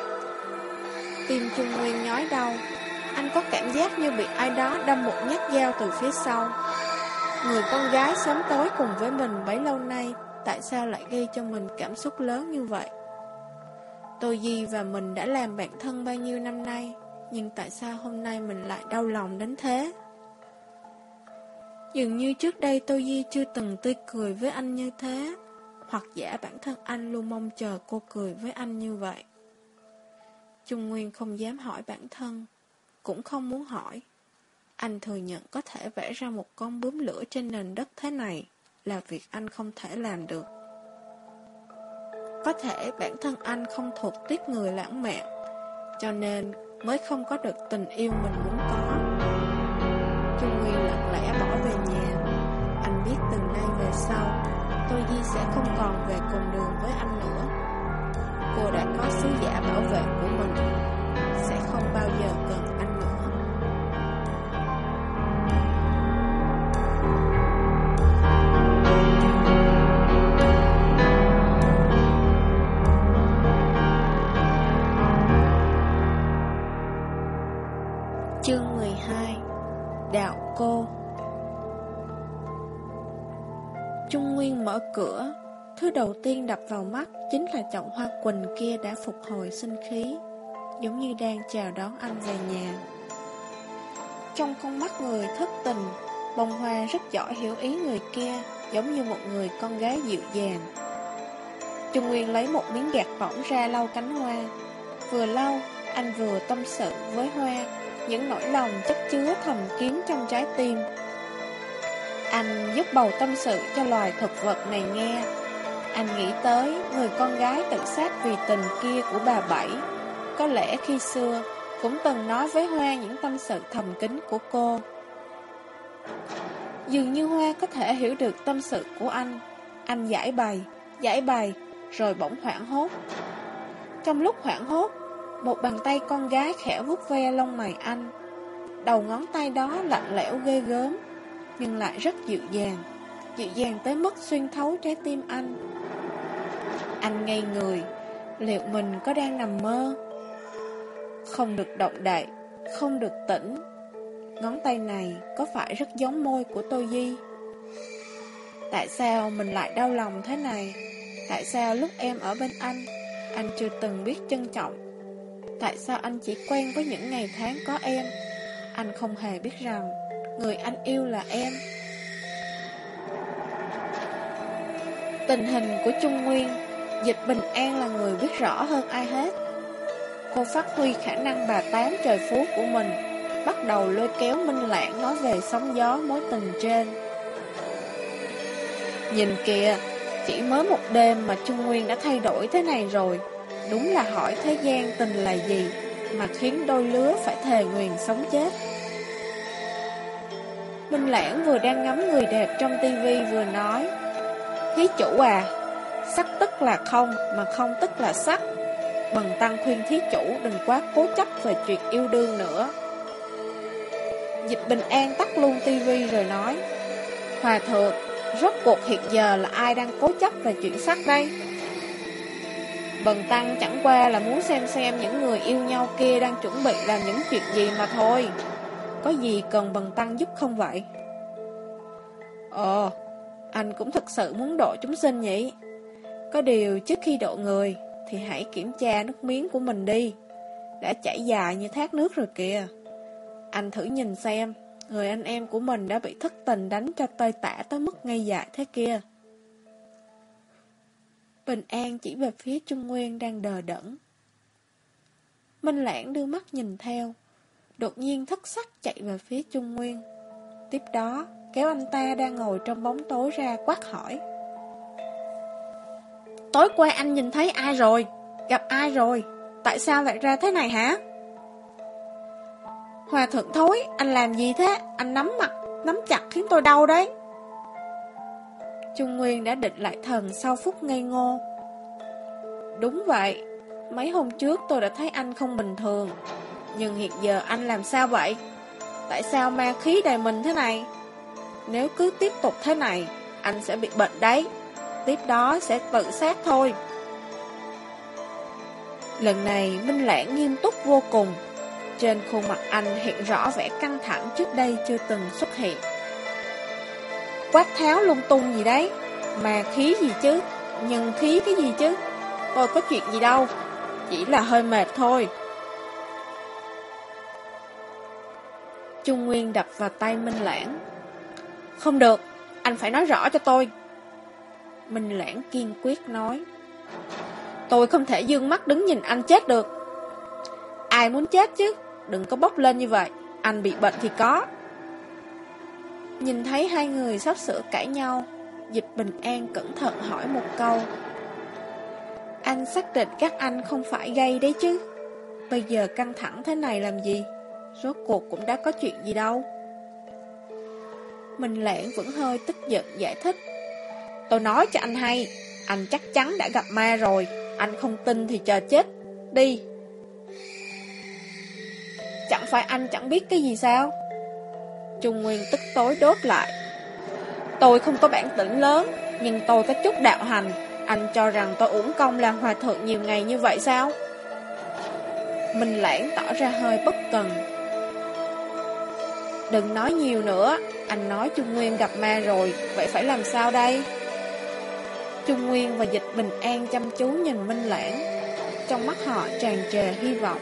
Tim Trung Nguyên nhói đau, anh có cảm giác như bị ai đó đâm một nhát dao từ phía sau. Người con gái sớm tối cùng với mình bấy lâu nay, tại sao lại gây cho mình cảm xúc lớn như vậy? Tô Di và mình đã làm bạn thân bao nhiêu năm nay, nhưng tại sao hôm nay mình lại đau lòng đến thế? Dường như trước đây Tô Di chưa từng tươi cười với anh như thế, hoặc giả bản thân anh luôn mong chờ cô cười với anh như vậy. Trung Nguyên không dám hỏi bản thân, cũng không muốn hỏi. Anh thừa nhận có thể vẽ ra một con bướm lửa trên nền đất thế này là việc anh không thể làm được. Có thể bản thân anh không thuộc tiếp người lãng mạn, cho nên mới không có được tình yêu mình muốn có. Trung Nguyên lặng về sau, Tôi Di sẽ không còn về cùng đường với anh nữa. Cô đã có sứ giả bảo vệ của mình, sẽ không bao giờ cần anh cửa. Thứ đầu tiên đập vào mắt Chính là chậu hoa quỳnh kia đã phục hồi sinh khí, Giống như đang chào đón anh về nhà. Trong con mắt người thất tình, Bông hoa rất giỏi hiểu ý người kia, Giống như một người con gái dịu dàng. Trung Nguyên lấy một miếng gạt bỏng ra lau cánh hoa. Vừa lau, Anh vừa tâm sự với hoa, Những nỗi lòng chất chứa thầm kín trong trái tim anh giúp bầu tâm sự cho loài thực vật này nghe. Anh nghĩ tới người con gái tự sát vì tình kia của bà Bảy. Có lẽ khi xưa cũng từng nói với Hoa những tâm sự thầm kín của cô. Dường như Hoa có thể hiểu được tâm sự của anh. Anh giải bày, giải bày, rồi bỗng hoảng hốt. Trong lúc hoảng hốt Một bàn tay con gái khẽ vuốt ve lông mày anh. Đầu ngón tay đó lạnh lẽo ghê gớm nhưng lại rất dịu dàng, dịu dàng tới mức xuyên thấu trái tim anh. Anh ngây người, liệu mình có đang nằm mơ? Không được động đậy, không được tỉnh. Ngón tay này có phải rất giống môi của Tô Di? Tại sao mình lại đau lòng thế này? Tại sao lúc em ở bên anh, anh chưa từng biết trân trọng? Tại sao anh chỉ quen với những ngày tháng có em? Anh không hề biết rằng Người anh yêu là em. Tình hình của Trung Nguyên, Dịch Bình An là người biết rõ hơn ai hết. Cô phát huy khả năng bà tám trời phú của mình, Bắt đầu lôi kéo Minh Lãng nói về sóng gió mối tình trên. Nhìn kìa, Chỉ mới một đêm mà Trung Nguyên đã thay đổi thế này rồi. Đúng là hỏi thế gian tình là gì Mà khiến đôi lứa phải thề nguyền sống chết. Minh Lãng vừa đang ngắm người đẹp trong tivi vừa nói. Thí chủ à Sắc tức là không Mà không tức là sắc. Bần tăng khuyên thí chủ đừng quá cố chấp về chuyện yêu đương nữa. Dịch bình an tắt luôn tivi rồi nói, Hòa thượng, Rốt cuộc hiện giờ là ai đang cố chấp về chuyện sắc đây? Bần tăng chẳng qua là muốn xem xem những người yêu nhau kia đang chuẩn bị làm những chuyện gì mà thôi có gì cần bần tăng giúp không vậy? Ồ, anh cũng thực sự muốn độ chúng sinh nhỉ? Có điều trước khi độ người thì hãy kiểm tra nước miếng của mình đi. Đã chảy dài như thác nước rồi kìa. Anh thử nhìn xem, người anh em của mình đã bị thất tình đánh cho tơi tả tới mức ngay dại thế kia. Bình An chỉ về phía Trung Nguyên đang đờ đẫn. Minh Lãng đưa mắt nhìn theo, đột nhiên thất sắc chạy về phía Trung Nguyên. Tiếp đó, kéo anh ta đang ngồi trong bóng tối ra quát hỏi. Tối qua anh nhìn thấy ai rồi? Gặp ai rồi? Tại sao lại ra thế này hả? Hòa thượng thối, anh làm gì thế? Anh nắm mặt, nắm chặt khiến tôi đau đấy. Trung Nguyên đã định lại thần sau phút ngây ngô. Đúng vậy, mấy hôm trước tôi đã thấy anh không bình thường. Nhưng hiện giờ anh làm sao vậy? Tại sao ma khí đầy mình thế này? Nếu cứ tiếp tục thế này, anh sẽ bị bệnh đấy. Tiếp đó sẽ tự sát thôi. Lần này Minh Lãng nghiêm túc vô cùng. Trên khuôn mặt anh hiện rõ vẻ căng thẳng trước đây chưa từng xuất hiện. Quát tháo lung tung gì đấy? Mà khí gì chứ? Nhân khí cái gì chứ? Tôi có chuyện gì đâu? Chỉ là hơi mệt thôi. Trung Nguyên đập vào tay Minh Lãng. Không được, anh phải nói rõ cho tôi. Minh Lãng kiên quyết nói. Tôi không thể dương mắt đứng nhìn anh chết được. Ai muốn chết chứ, đừng có bốc lên như vậy, anh bị bệnh thì có. Nhìn thấy hai người sắp sửa cãi nhau, Dịch Bình An cẩn thận hỏi một câu. Anh xác định các anh không phải gây đấy chứ. Bây giờ căng thẳng thế này làm gì? Rốt cuộc cũng đã có chuyện gì đâu. Minh Lãng vẫn hơi tức giận giải thích. Tôi nói cho anh hay, anh chắc chắn đã gặp ma rồi, anh không tin thì chờ chết. Đi. Chẳng phải anh chẳng biết cái gì sao? Trung Nguyên tức tối đốt lại. Tôi không có bản lĩnh lớn, nhưng tôi có chút đạo hành. Anh cho rằng tôi uổng công làm hòa thượng nhiều ngày như vậy sao? Minh Lãng tỏ ra hơi bất cần. Đừng nói nhiều nữa, anh nói Trung Nguyên gặp ma rồi, vậy phải làm sao đây? Trung Nguyên và Dịch Bình An chăm chú nhìn Minh Lãng. Trong mắt họ tràn trề hy vọng.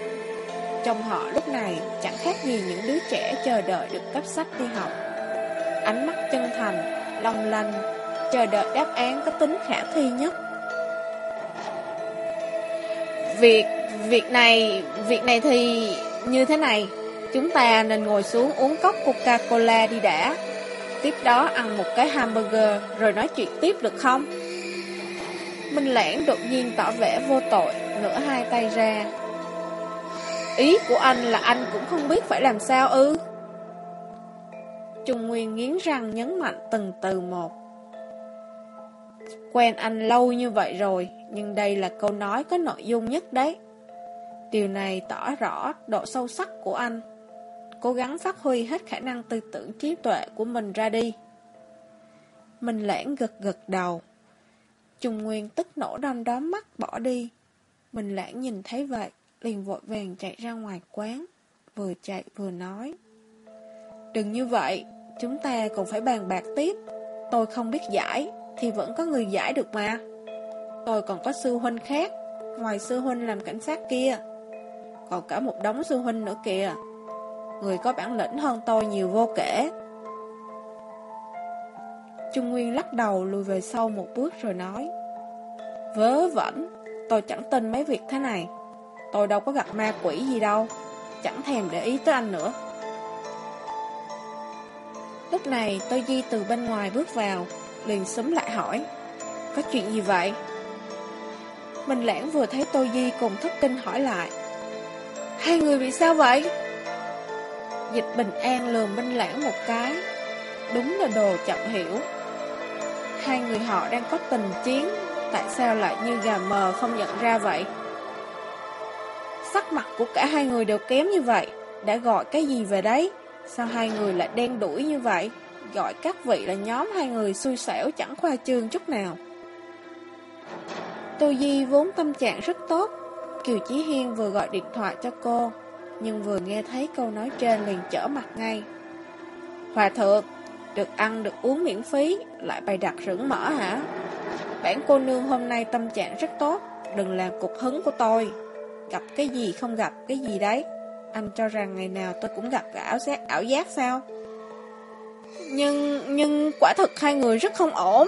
Trong họ lúc này chẳng khác gì những đứa trẻ chờ đợi được cấp sách đi học. Ánh mắt chân thành, long lanh, chờ đợi đáp án có tính khả thi nhất. Việc, việc này, việc này thì như thế này, chúng ta nên ngồi xuống uống cốc Coca-Cola đi đã. Tiếp đó ăn một cái hamburger rồi nói chuyện tiếp được không? Minh Lãng đột nhiên tỏ vẻ vô tội, ngửa hai tay ra. Ý của anh là anh cũng không biết phải làm sao ư? Trung Nguyên nghiến răng nhấn mạnh từng từ một. Quen anh lâu như vậy rồi, nhưng đây là câu nói có nội dung nhất đấy. Điều này tỏ rõ độ sâu sắc của anh. Cố gắng phát huy hết khả năng tư tưởng trí tuệ của mình ra đi. Mình lãng gật gật đầu. Trung Nguyên tức nổ đom đóm mắt bỏ đi. Mình lãng nhìn thấy vậy, liền vội vàng chạy ra ngoài quán, vừa chạy vừa nói. Đừng như vậy, chúng ta còn phải bàn bạc tiếp. Tôi không biết giải, thì vẫn có người giải được mà. Tôi còn có sư huynh khác, ngoài sư huynh làm cảnh sát kia. Còn cả một đống sư huynh nữa kìa. Người có bản lĩnh hơn tôi nhiều vô kể. Trung Nguyên lắc đầu lùi về sau một bước rồi nói Vớ vẩn, tôi chẳng tin mấy việc thế này. Tôi đâu có gặp ma quỷ gì đâu, chẳng thèm để ý tới anh nữa. Lúc này tôi Di từ bên ngoài bước vào, liền súng lại hỏi, có chuyện gì vậy? Minh Lãng vừa thấy Tô Di cùng thất kinh hỏi lại, hai người bị sao vậy? Dịch bình an lườm Minh Lãng một cái, đúng là đồ chậm hiểu. Hai người họ đang có tình chiến, tại sao lại như gà mờ không nhận ra vậy? Sắc mặt của cả hai người đều kém như vậy, đã gọi cái gì về đấy? Sao hai người lại đen đuổi như vậy? Gọi các vị là nhóm hai người xui xẻo chẳng khoa trương chút nào. Tô Di vốn tâm trạng rất tốt. Kiều Chí Hiên vừa gọi điện thoại cho cô, nhưng vừa nghe thấy câu nói trên liền trở mặt ngay. Hòa thượng, được ăn được uống miễn phí, lại bày đặt rửng mỡ hả? Bản cô nương hôm nay tâm trạng rất tốt, đừng làm cục hứng của tôi. Gặp cái gì không gặp cái gì đấy. Anh cho rằng ngày nào tôi cũng gặp ảo giác, ảo giác sao? Nhưng, nhưng quả thực hai người rất không ổn.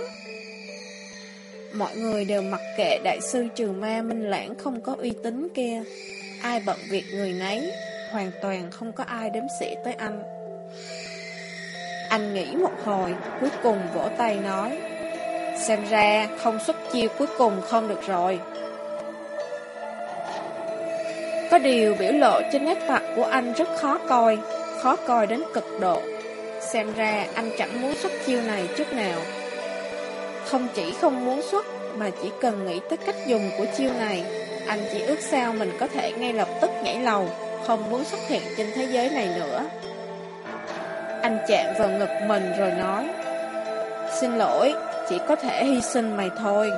Mọi người đều mặc kệ đại sư trừ ma minh lãng không có uy tín kia. Ai bận việc người nấy, hoàn toàn không có ai đếm xỉa tới anh. Anh nghĩ một hồi, cuối cùng vỗ tay nói, xem ra không xuất chiêu cuối cùng không được rồi. Có điều biểu lộ trên nét mặt của anh rất khó coi, khó coi đến cực độ. Xem ra anh chẳng muốn xuất chiêu này chút nào. Không chỉ không muốn xuất, mà chỉ cần nghĩ tới cách dùng của chiêu này, anh chỉ ước sao mình có thể ngay lập tức nhảy lầu, không muốn xuất hiện trên thế giới này nữa. Anh chạm vào ngực mình rồi nói, Xin lỗi, chỉ có thể hy sinh mày thôi.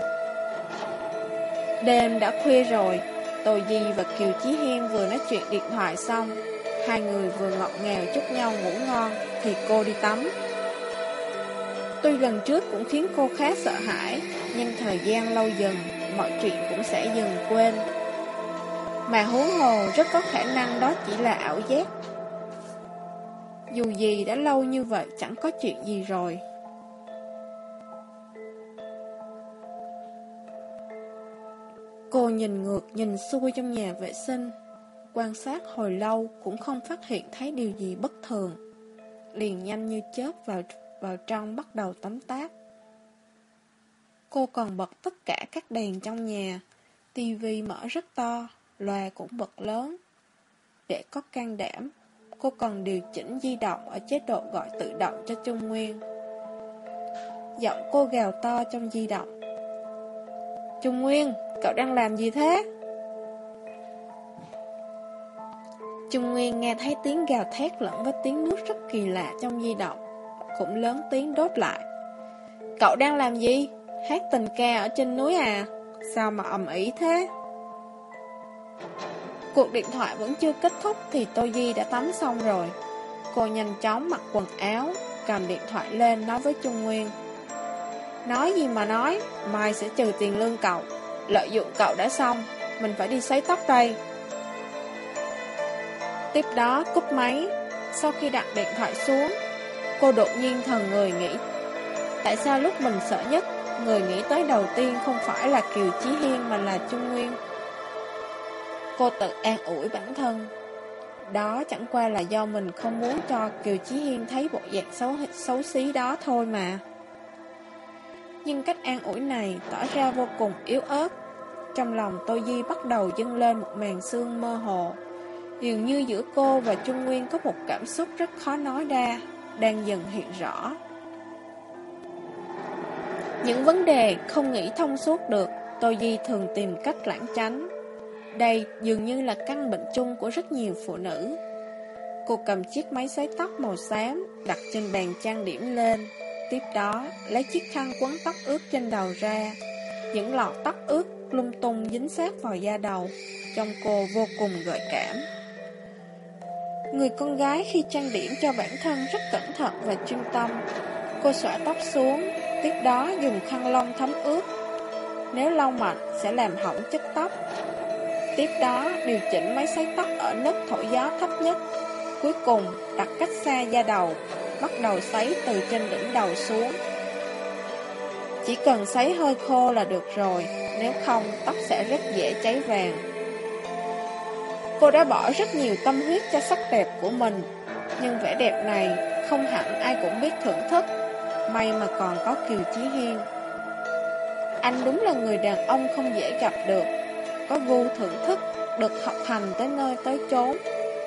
Đêm đã khuya rồi, Tô Di và Kiều Chí Hiên vừa nói chuyện điện thoại xong, hai người vừa ngọt ngào chúc nhau ngủ ngon, thì cô đi tắm. Tuy lần trước cũng khiến cô khá sợ hãi, nhưng thời gian lâu dần, mọi chuyện cũng sẽ dần quên. Mà huống hồ rất có khả năng đó chỉ là ảo giác. Dù gì đã lâu như vậy chẳng có chuyện gì rồi. Cô nhìn ngược nhìn xuôi trong nhà vệ sinh. Quan sát hồi lâu cũng không phát hiện thấy điều gì bất thường. Liền nhanh như chớp vào vào trong bắt đầu tắm tác Cô còn bật tất cả các đèn trong nhà. Tivi mở rất to, Loa cũng bật lớn. Để có can đảm, Cô còn điều chỉnh di động Ở chế độ gọi tự động cho Trung Nguyên. Giọng cô gào to trong di động. Trung Nguyên, Cậu đang làm gì thế? Trung Nguyên nghe thấy tiếng gào thét lẫn với tiếng nước rất kỳ lạ trong di động. Cũng lớn tiếng đốt lại. Cậu đang làm gì? Hát tình ca ở trên núi à? Sao mà ầm ĩ thế? Cuộc điện thoại vẫn chưa kết thúc thì Tô Di đã tắm xong rồi. Cô nhanh chóng mặc quần áo, Cầm điện thoại lên nói với Trung Nguyên. Nói gì mà nói, Mai sẽ trừ tiền lương cậu. Lợi dụng cậu đã xong, Mình phải đi sấy tóc đây. Tiếp đó, cúp máy. Sau khi đặt điện thoại xuống, Cô đột nhiên thần người nghĩ, Tại sao lúc mình sợ nhất Người nghĩ tới đầu tiên không phải là Kiều Chí Hiên Mà là Trung Nguyên Cô tự an ủi bản thân Đó chẳng qua là do mình không muốn cho Kiều Chí Hiên thấy bộ dạng xấu, xấu xí đó thôi mà nhưng cách an ủi này tỏ ra vô cùng yếu ớt. Trong lòng Tô Di bắt đầu dâng lên một màn xương mơ hồ. Dường như giữa cô và Trung Nguyên có một cảm xúc rất khó nói ra, đang dần hiện rõ. Những vấn đề không nghĩ thông suốt được, Tô Di thường tìm cách lãng tránh. Đây dường như là căn bệnh chung của rất nhiều phụ nữ. Cô cầm chiếc máy sấy tóc màu xám, đặt trên bàn trang điểm lên, Tiếp đó, lấy chiếc khăn quấn tóc ướt trên đầu ra. Những lọt tóc ướt lung tung dính sát vào da đầu, trông cô vô cùng gợi cảm. Người con gái khi trang điểm cho bản thân rất cẩn thận và chuyên tâm. Cô xõa tóc xuống, tiếp đó dùng khăn lông thấm ướt. Nếu lau mạnh sẽ làm hỏng chất tóc. Tiếp đó điều chỉnh máy sấy tóc ở nấc thổi gió thấp nhất. Cuối cùng đặt cách xa da đầu bắt đầu sấy từ trên đỉnh đầu xuống. Chỉ cần sấy hơi khô là được rồi, nếu không tóc sẽ rất dễ cháy vàng. Cô đã bỏ rất nhiều tâm huyết cho sắc đẹp của mình, nhưng vẻ đẹp này không hẳn ai cũng biết thưởng thức, may mà còn có Kiều Chí Hiên. Anh đúng là người đàn ông không dễ gặp được, có gu thưởng thức, được học hành tới nơi tới chốn,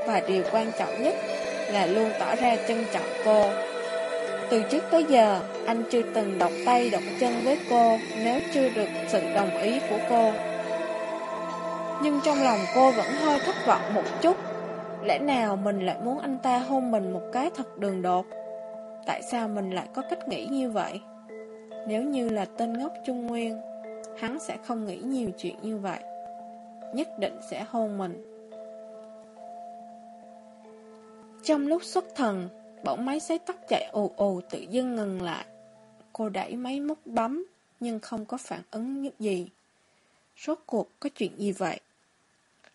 và điều quan trọng nhất là luôn tỏ ra trân trọng cô. Từ trước tới giờ, anh chưa từng động tay động chân với cô nếu chưa được sự đồng ý của cô. Nhưng trong lòng cô vẫn hơi thất vọng một chút. Lẽ nào mình lại muốn anh ta hôn mình một cái thật đường đột? Tại sao mình lại có cách nghĩ như vậy? Nếu như là tên ngốc Trung Nguyên, hắn sẽ không nghĩ nhiều chuyện như vậy. Nhất định sẽ hôn mình. Trong lúc xuất thần, bỗng máy sấy tóc chạy ù ù tự dưng ngừng lại. Cô đẩy máy mút bấm, nhưng không có phản ứng nhất gì. Rốt cuộc có chuyện gì vậy?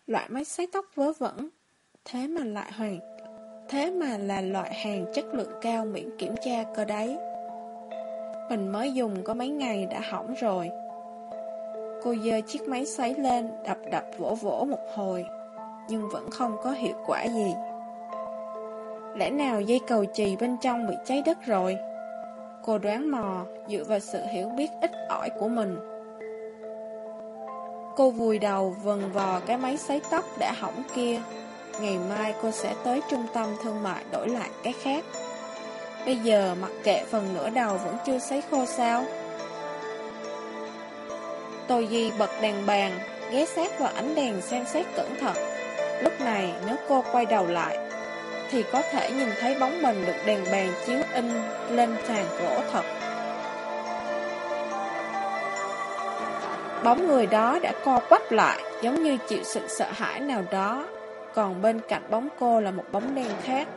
Loại máy sấy tóc vớ vẩn, thế mà lại hoàn Thế mà là loại hàng chất lượng cao miễn kiểm tra cơ đấy. Mình mới dùng có mấy ngày đã hỏng rồi. Cô dơ chiếc máy sấy lên, đập đập vỗ vỗ một hồi, nhưng vẫn không có hiệu quả gì. Lẽ nào dây cầu chì bên trong bị cháy đất rồi? Cô đoán mò dựa vào sự hiểu biết ít ỏi của mình. Cô vùi đầu vần vò cái máy sấy tóc đã hỏng kia. Ngày mai cô sẽ tới trung tâm thương mại đổi lại cái khác. Bây giờ mặc kệ phần nửa đầu vẫn chưa sấy khô sao? Tô Di bật đèn bàn, ghé sát vào ánh đèn xem xét cẩn thận. Lúc này nếu cô quay đầu lại, thì có thể nhìn thấy bóng mình được đèn bàn chiếu in lên sàn gỗ thật. Bóng người đó đã co quắp lại, giống như chịu sự sợ hãi nào đó, còn bên cạnh bóng cô là một bóng đen khác.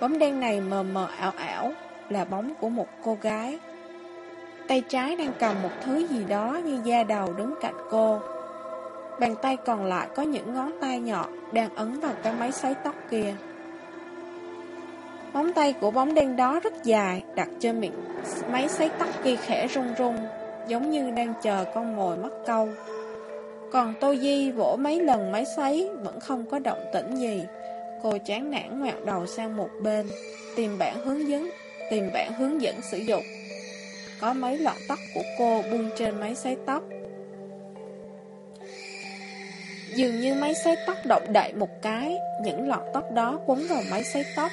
Bóng đen này mờ mờ ảo ảo, là bóng của một cô gái. Tay trái đang cầm một thứ gì đó như da đầu đứng cạnh cô. Bàn tay còn lại có những ngón tay nhỏ đang ấn vào cái máy sấy tóc kia. Móng tay của bóng đen đó rất dài, đặt trên miệng máy sấy tóc kia khẽ rung rung, giống như đang chờ con mồi mắc câu. Còn Tô Di vỗ mấy lần máy sấy vẫn không có động tĩnh gì. Cô chán nản ngoặt đầu sang một bên, tìm bản hướng dẫn, tìm bản hướng dẫn sử dụng. Có mấy lọn tóc của cô buông trên máy sấy tóc. Dường như máy sấy tóc động đậy một cái, những lọn tóc đó quấn vào máy sấy tóc.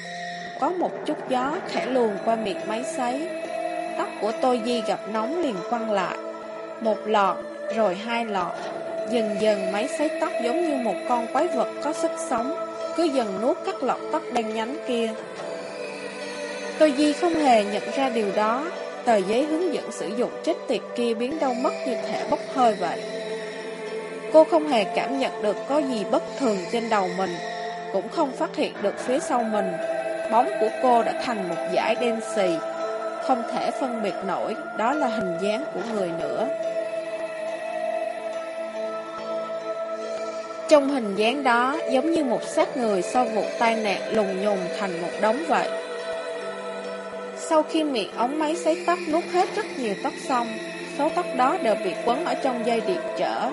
Có một chút gió khẽ luồn qua miệng máy sấy. Tóc của tôi Di gặp nóng liền quăng lại. Một lọn, rồi hai lọn. Dần dần máy sấy tóc giống như một con quái vật có sức sống, cứ dần nuốt các lọn tóc đen nhánh kia. Tôi Di không hề nhận ra điều đó, tờ giấy hướng dẫn sử dụng chết tiệt kia biến đâu mất như thể bốc hơi vậy. Cô không hề cảm nhận được có gì bất thường trên đầu mình, cũng không phát hiện được phía sau mình. Bóng của cô đã thành một dải đen xì, không thể phân biệt nổi đó là hình dáng của người nữa. Trong hình dáng đó giống như một xác người sau vụ tai nạn lùng nhùng thành một đống vậy. Sau khi miệng ống máy sấy tóc nuốt hết rất nhiều tóc xong, số tóc đó đều bị quấn ở trong dây điện trở.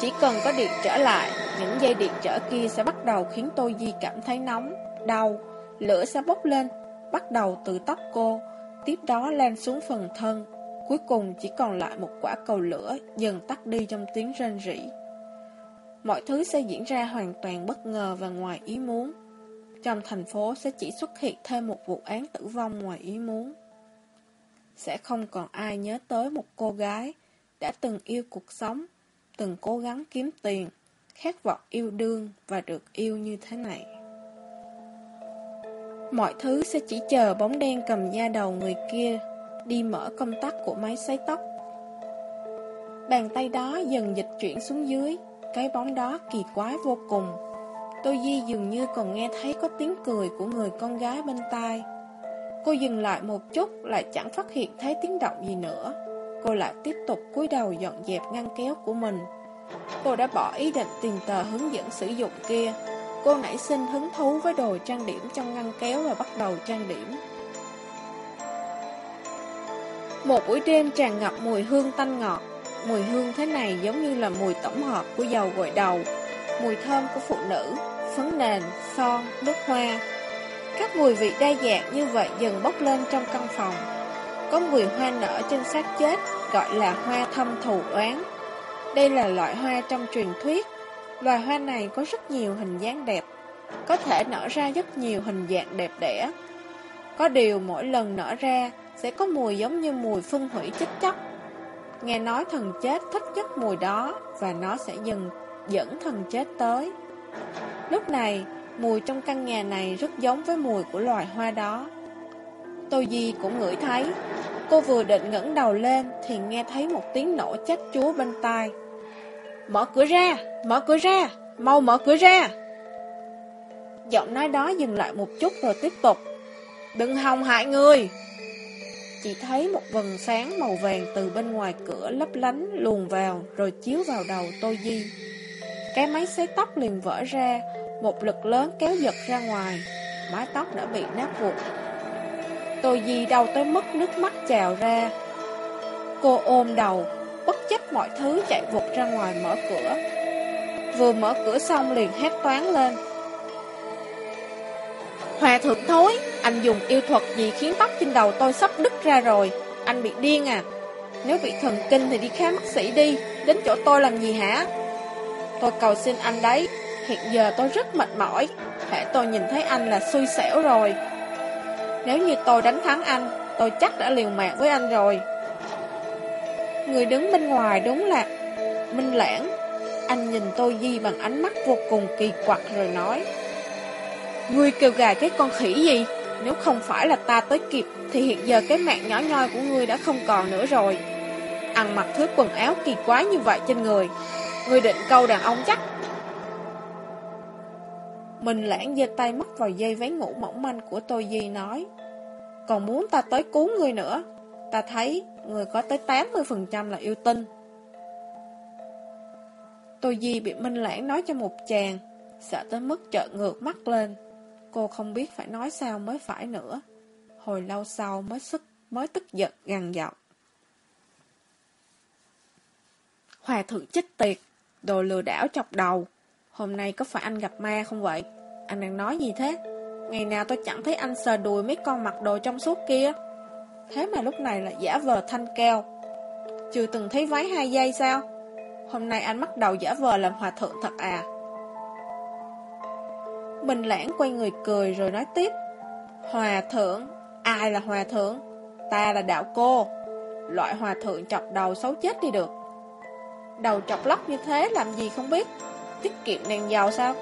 Chỉ cần có điện trở lại, những dây điện trở kia sẽ bắt đầu khiến tôi Di cảm thấy nóng, đau, lửa sẽ bốc lên, bắt đầu từ tóc cô, tiếp đó lan xuống phần thân. Cuối cùng chỉ còn lại một quả cầu lửa dần tắt đi trong tiếng rên rỉ. Mọi thứ sẽ diễn ra hoàn toàn bất ngờ và ngoài ý muốn. Trong thành phố sẽ chỉ xuất hiện thêm một vụ án tử vong ngoài ý muốn. Sẽ không còn ai nhớ tới một cô gái đã từng yêu cuộc sống, từng cố gắng kiếm tiền, khát vọng yêu đương và được yêu như thế này. Mọi thứ sẽ chỉ chờ bóng đen cầm da đầu người kia đi mở công tắc của máy sấy tóc. Bàn tay đó dần dịch chuyển xuống dưới, cái bóng đó kỳ quái vô cùng. tôi Di dường như còn nghe thấy có tiếng cười của người con gái bên tai. Cô dừng lại một chút, lại chẳng phát hiện thấy tiếng động gì nữa. Cô lại tiếp tục cúi đầu dọn dẹp ngăn kéo của mình. Cô đã bỏ ý định tìm tờ hướng dẫn sử dụng kia. Cô nảy sinh hứng thú với đồ trang điểm trong ngăn kéo và bắt đầu trang điểm. Một buổi đêm tràn ngập mùi hương tanh ngọt. Mùi hương thế này giống như là mùi tổng hợp của dầu gội đầu, mùi thơm của phụ nữ, phấn nền, son, nước hoa. Các mùi vị đa dạng như vậy dần bốc lên trong căn phòng. Có mùi hoa nở trên xác chết, gọi là hoa thâm thù oán. Đây là loại hoa trong truyền thuyết. Loài hoa này có rất nhiều hình dáng đẹp, có thể nở ra rất nhiều hình dạng đẹp đẽ. Có điều mỗi lần nở ra sẽ có mùi giống như mùi phân hủy chết chóc. Nghe nói thần chết thích nhất mùi đó và nó sẽ dần dẫn thần chết tới. Lúc này, mùi trong căn nhà này rất giống với mùi của loài hoa đó. Tô Di cũng ngửi thấy. Cô vừa định ngẩng đầu lên thì nghe thấy một tiếng nổ chết chúa bên tai. Mở cửa ra, mở cửa ra, mau mở cửa ra. Giọng nói đó dừng lại một chút rồi tiếp tục. Đừng hòng hại người. Chỉ thấy một vần sáng màu vàng từ bên ngoài cửa lấp lánh luồn vào rồi chiếu vào đầu Tô Di. Cái máy xấy tóc liền vỡ ra, một lực lớn kéo giật ra ngoài, mái tóc đã bị nát vụt. Tô Di đau tới mức nước mắt trào ra. Cô ôm đầu, bất chấp mọi thứ chạy vụt ra ngoài mở cửa. Vừa mở cửa xong liền hét toán lên. Hòa thượng thối, anh dùng yêu thuật gì khiến tóc trên đầu tôi sắp đứt ra rồi. Anh bị điên à? Nếu bị thần kinh thì đi khám bác sĩ đi, đến chỗ tôi làm gì hả? Tôi cầu xin anh đấy, hiện giờ tôi rất mệt mỏi, thể tôi nhìn thấy anh là xui xẻo rồi. Nếu như tôi đánh thắng anh, tôi chắc đã liều mạng với anh rồi. Người đứng bên ngoài đúng là Minh Lãng. Anh nhìn tôi Di bằng ánh mắt vô cùng kỳ quặc rồi nói. Ngươi kêu gà cái con khỉ gì? Nếu không phải là ta tới kịp Thì hiện giờ cái mạng nhỏ nhoi của ngươi đã không còn nữa rồi Ăn mặc thứ quần áo kỳ quái như vậy trên người Ngươi định câu đàn ông chắc Mình lãng giơ tay mắc vào dây váy ngủ mỏng manh của tôi Di nói Còn muốn ta tới cứu ngươi nữa Ta thấy người có tới 80% là yêu tinh Tôi Di bị Minh Lãng nói cho một chàng, sợ tới mức trợn ngược mắt lên. Cô không biết phải nói sao mới phải nữa. Hồi lâu sau mới sức mới tức giận gằn giọng. Hòa thượng chích tiệt, đồ lừa đảo chọc đầu. Hôm nay có phải anh gặp ma không vậy? Anh đang nói gì thế? Ngày nào tôi chẳng thấy anh sờ đùi mấy con mặc đồ trong suốt kia. Thế mà lúc này là giả vờ thanh keo. Chưa từng thấy váy hai giây sao? Hôm nay anh bắt đầu giả vờ làm hòa thượng thật à? Bình lãng quay người cười rồi nói tiếp. Hòa thượng? Ai là hòa thượng? Ta là đạo cô. Loại hòa thượng chọc đầu xấu chết đi được. Đầu chọc lóc như thế làm gì không biết Tiết kiệm đèn giàu sao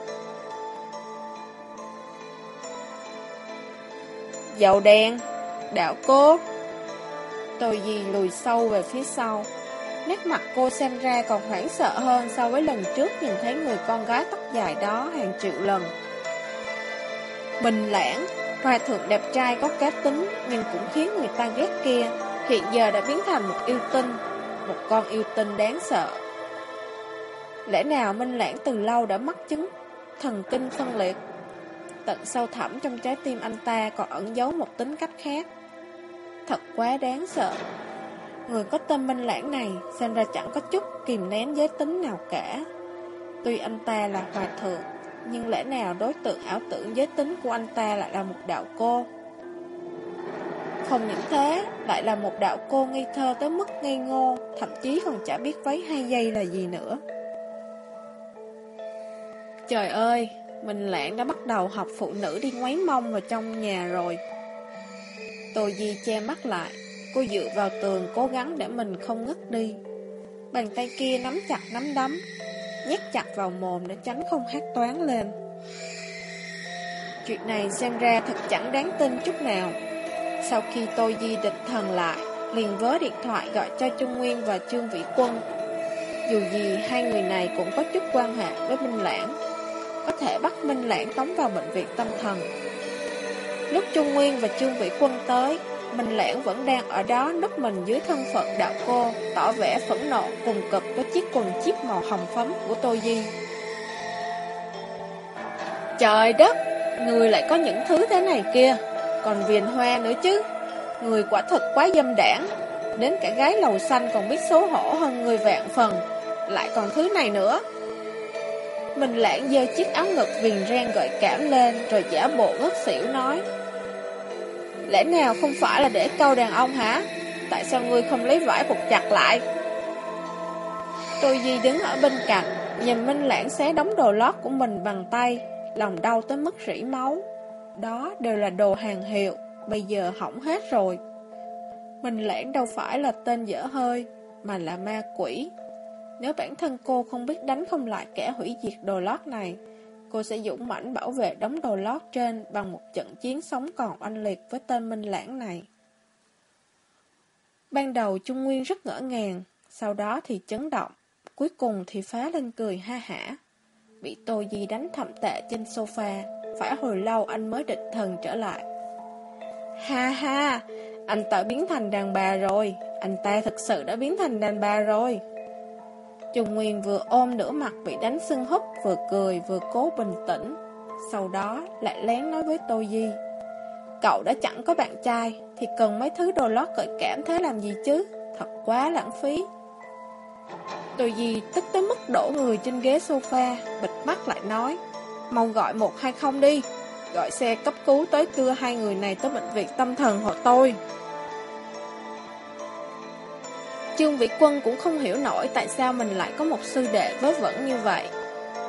Dầu đen, Đạo cô Tôi gì lùi sâu về phía sau Nét mặt cô xem ra còn hoảng sợ hơn so với lần trước nhìn thấy người con gái tóc dài đó hàng triệu lần. Bình lãng, hòa thượng đẹp trai có cá tính nhưng cũng khiến người ta ghét kia, hiện giờ đã biến thành một yêu tinh, một con yêu tinh đáng sợ. Lẽ nào Minh Lãng từ lâu đã mắc chứng thần kinh phân liệt? Tận sâu thẳm trong trái tim anh ta còn ẩn giấu một tính cách khác. Thật quá đáng sợ. Người có tên Minh Lãng này xem ra chẳng có chút kìm nén giới tính nào cả. Tuy anh ta là hòa thượng, nhưng lẽ nào đối tượng ảo tưởng giới tính của anh ta lại là một đạo cô? Không những thế, lại là một đạo cô ngây thơ tới mức ngây ngô, thậm chí còn chả biết váy hai giây là gì nữa. Trời ơi, mình lãng đã bắt đầu học phụ nữ đi ngoáy mông vào trong nhà rồi. Tô Di che mắt lại, cô dựa vào tường cố gắng để mình không ngất đi. Bàn tay kia nắm chặt nắm đấm, nhét chặt vào mồm để tránh không hát toán lên. Chuyện này xem ra thật chẳng đáng tin chút nào. Sau khi tôi Di định thần lại, liền vớ điện thoại gọi cho Trung Nguyên và Trương Vĩ Quân. Dù gì, hai người này cũng có chút quan hệ với Minh Lãng có thể bắt Minh Lãng tống vào bệnh viện tâm thần. Lúc Trung Nguyên và Trương Vĩ Quân tới, mình Lãng vẫn đang ở đó núp mình dưới thân phận đạo cô, tỏ vẻ phẫn nộ cùng cực với chiếc quần chiếc màu hồng phấn của Tô Di. Trời đất, người lại có những thứ thế này kia, còn viền hoa nữa chứ. Người quả thật quá dâm đảng, đến cả gái lầu xanh còn biết xấu hổ hơn người vạn phần, lại còn thứ này nữa. Mình lãng giơ chiếc áo ngực viền ren gợi cảm lên Rồi giả bộ ngất xỉu nói Lẽ nào không phải là để câu đàn ông hả? Tại sao ngươi không lấy vải buộc chặt lại? Tôi Di đứng ở bên cạnh Nhìn Minh Lãng xé đóng đồ lót của mình bằng tay Lòng đau tới mức rỉ máu Đó đều là đồ hàng hiệu Bây giờ hỏng hết rồi Minh Lãng đâu phải là tên dở hơi Mà là ma quỷ nếu bản thân cô không biết đánh không lại kẻ hủy diệt đồ lót này, cô sẽ dũng mãnh bảo vệ đống đồ lót trên bằng một trận chiến sống còn oanh liệt với tên Minh Lãng này. Ban đầu Trung Nguyên rất ngỡ ngàng, sau đó thì chấn động, cuối cùng thì phá lên cười ha hả. Bị Tô Di đánh thậm tệ trên sofa, phải hồi lâu anh mới định thần trở lại. Ha ha, anh ta biến thành đàn bà rồi, anh ta thực sự đã biến thành đàn bà rồi. Trùng Nguyên vừa ôm nửa mặt bị đánh sưng húp, vừa cười vừa cố bình tĩnh. Sau đó lại lén nói với Tô Di. Cậu đã chẳng có bạn trai, thì cần mấy thứ đồ lót gợi cảm thế làm gì chứ? Thật quá lãng phí. Tô Di tức tới mức đổ người trên ghế sofa, bịt mắt lại nói. Mau gọi 120 đi, gọi xe cấp cứu tới đưa hai người này tới bệnh viện tâm thần hộ tôi. Trương Vĩ Quân cũng không hiểu nổi tại sao mình lại có một sư đệ vớ vẩn như vậy.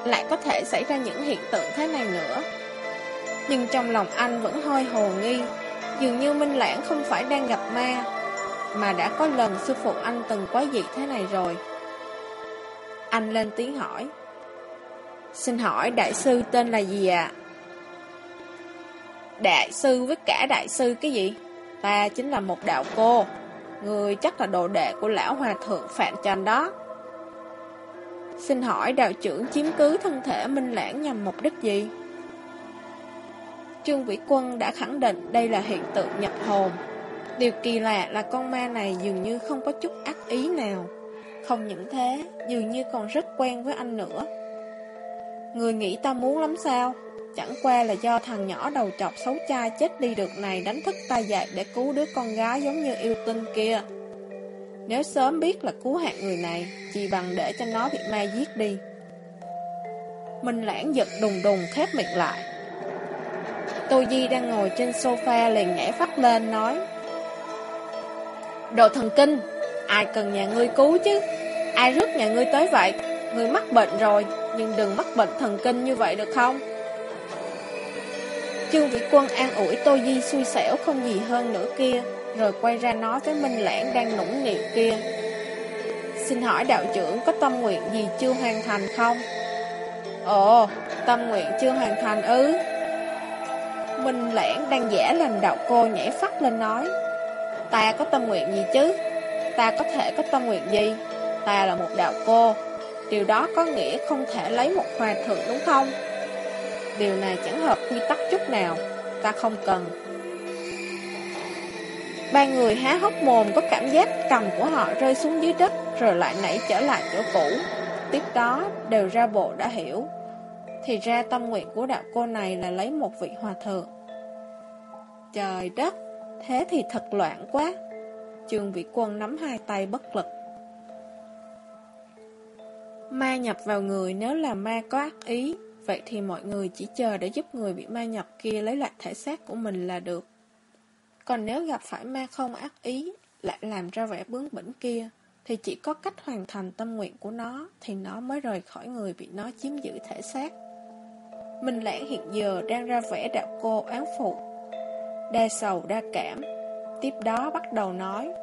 Lại có thể xảy ra những hiện tượng thế này nữa. Nhưng trong lòng anh vẫn hơi hồ nghi, dường như Minh Lãng không phải đang gặp ma, mà đã có lần sư phụ anh từng quá dị thế này rồi. Anh lên tiếng hỏi. Xin hỏi đại sư tên là gì ạ? Đại sư với cả đại sư cái gì? Ta chính là một đạo cô. Người chắc là đồ đệ của lão hòa thượng Phạm Trần đó Xin hỏi đạo trưởng chiếm cứ thân thể Minh Lãng nhằm mục đích gì? Trương Vĩ Quân đã khẳng định đây là hiện tượng nhập hồn Điều kỳ lạ là con ma này dường như không có chút ác ý nào Không những thế, dường như còn rất quen với anh nữa. Người nghĩ ta muốn lắm sao? Chẳng qua là do thằng nhỏ đầu chọc xấu cha chết đi được này đánh thức ta dậy để cứu đứa con gái giống như yêu tinh kia. Nếu sớm biết là cứu hạng người này, chỉ bằng để cho nó bị ma giết đi. Minh lãng giật đùng đùng khép miệng lại. Tô Di đang ngồi trên sofa liền nhảy phát lên nói Đồ thần kinh, ai cần nhà ngươi cứu chứ? Ai rước nhà ngươi tới vậy? Ngươi mắc bệnh rồi, nhưng đừng mắc bệnh thần kinh như vậy được không? Trương Vĩ Quân an ủi Tô Di xui xẻo không gì hơn nữa kia, rồi quay ra nói với Minh Lãng đang nũng nịu kia. Xin hỏi đạo trưởng có tâm nguyện gì chưa hoàn thành không? Ồ, tâm nguyện chưa hoàn thành ư? Minh Lãng đang giả làm đạo cô nhảy phát lên nói. Ta có tâm nguyện gì chứ? Ta có thể có tâm nguyện gì? Ta là một đạo cô. Điều đó có nghĩa không thể lấy một hòa thượng đúng không? Điều này chẳng hợp quy tắc chút nào. Ta không cần. Ba người há hốc mồm có cảm giác cầm của họ rơi xuống dưới đất, Rồi lại nảy trở lại chỗ cũ. Tiếp đó, đều ra bộ đã hiểu. Thì ra tâm nguyện của đạo cô này là lấy một vị hòa thượng. Trời đất, Thế thì thật loạn quá. Trường vị quân nắm hai tay bất lực. Ma nhập vào người nếu là ma có ác ý. Vậy thì mọi người chỉ chờ để giúp người bị ma nhập kia lấy lại thể xác của mình là được. Còn nếu gặp phải ma không ác ý, lại làm ra vẻ bướng bỉnh kia, thì chỉ có cách hoàn thành tâm nguyện của nó, thì nó mới rời khỏi người bị nó chiếm giữ thể xác. Minh Lãng hiện giờ đang ra vẻ đạo cô án phụ, đa sầu đa cảm, tiếp đó bắt đầu nói.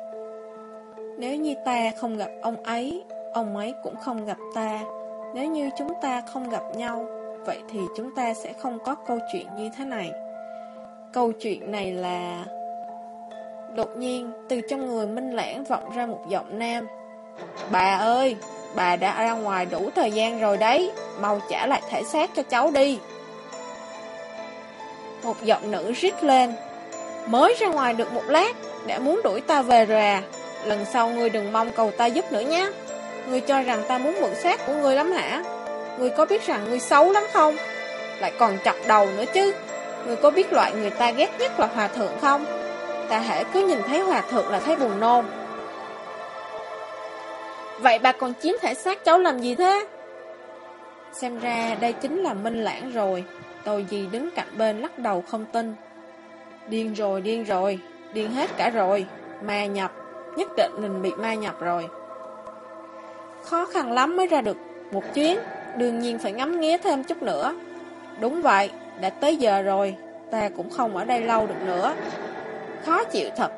Nếu như ta không gặp ông ấy, ông ấy cũng không gặp ta, nếu như chúng ta không gặp nhau, Vậy thì chúng ta sẽ không có câu chuyện như thế này. Câu chuyện này là, Đột nhiên, từ trong người Minh Lãng vọng ra một giọng nam. Bà ơi, Bà đã ra ngoài đủ thời gian rồi đấy, Mau trả lại thể xác cho cháu đi. Một giọng nữ rít lên, Mới ra ngoài được một lát, Đã muốn đuổi ta về rồi à Lần sau ngươi đừng mong cầu ta giúp nữa nhé Ngươi cho rằng ta muốn mượn xác của ngươi lắm hả? Ngươi có biết rằng ngươi xấu lắm không? Lại còn chọc đầu nữa chứ. Ngươi có biết loại người ta ghét nhất là hòa thượng không? Ta hễ cứ nhìn thấy hòa thượng là thấy buồn nôn. Vậy bà còn chiếm thể xác cháu làm gì thế? Xem ra đây chính là Minh Lãng rồi. Tôi gì đứng cạnh bên lắc đầu không tin. Điên rồi, điên rồi. Điên hết cả rồi. Ma nhập. Nhất định mình bị ma nhập rồi. Khó khăn lắm mới ra được một chuyến. Đương nhiên phải ngắm nghía thêm chút nữa. Đúng vậy, đã tới giờ rồi Ta cũng không ở đây lâu được nữa. Khó chịu thật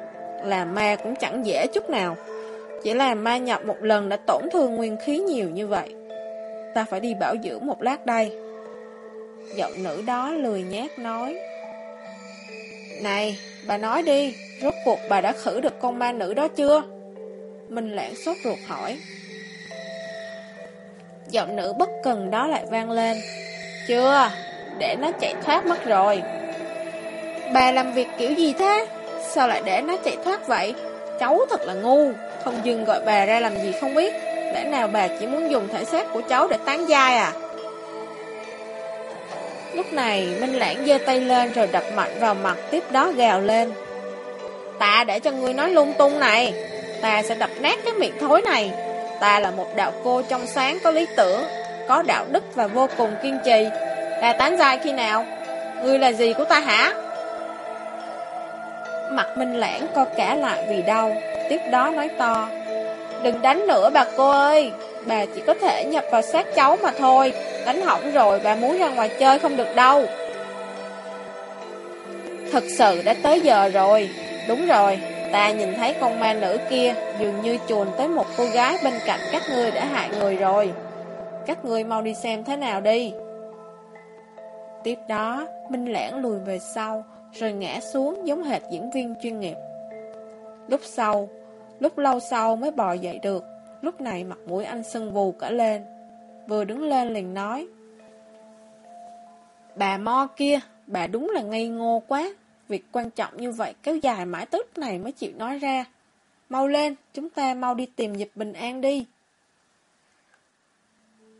Làm ma cũng chẳng dễ chút nào. Chỉ là ma nhập một lần đã tổn thương nguyên khí nhiều như vậy. Ta phải đi bảo dưỡng một lát đây. Giọng nữ đó lười nhát nói. Này, bà nói đi Rốt cuộc bà đã khử được con ma nữ đó chưa? Minh lãng sốt ruột hỏi. Giọng nữ bất cần đó lại vang lên. Chưa, Để nó chạy thoát mất rồi. Bà làm việc kiểu gì thế? Sao lại để nó chạy thoát vậy? Cháu thật là ngu, Không dừng gọi bà ra làm gì không biết. Lẽ nào bà chỉ muốn dùng thể xác của cháu để tán dai à? Lúc này, Minh Lãng giơ tay lên rồi đập mạnh vào mặt tiếp đó gào lên. Ta để cho ngươi nói lung tung này. Ta sẽ đập nát cái miệng thối này. Ta là một đạo cô trong sáng có lý tưởng, có đạo đức và vô cùng kiên trì. Là tán giai khi nào? Ngươi là gì của ta hả? Mặt Minh Lãng co cả lại vì đau, tiếp đó nói to. Đừng đánh nữa bà cô ơi, bà chỉ có thể nhập vào xác cháu mà thôi. Đánh hỏng rồi bà muốn ra ngoài chơi không được đâu. Thật sự đã tới giờ rồi, đúng rồi, Ta nhìn thấy con ma nữ kia dường như chuồn tới một cô gái bên cạnh các ngươi đã hại người rồi. Các ngươi mau đi xem thế nào đi. Tiếp đó, Minh Lãng lùi về sau, rồi ngã xuống giống hệt diễn viên chuyên nghiệp. Lúc sau, lúc lâu sau mới bò dậy được, lúc này mặt mũi anh sưng vù cả lên. Vừa đứng lên liền nói. Bà Mo kia, bà đúng là ngây ngô quá. Việc quan trọng như vậy kéo dài mãi tới lúc này mới chịu nói ra. Mau lên, chúng ta mau đi tìm dịp bình an đi.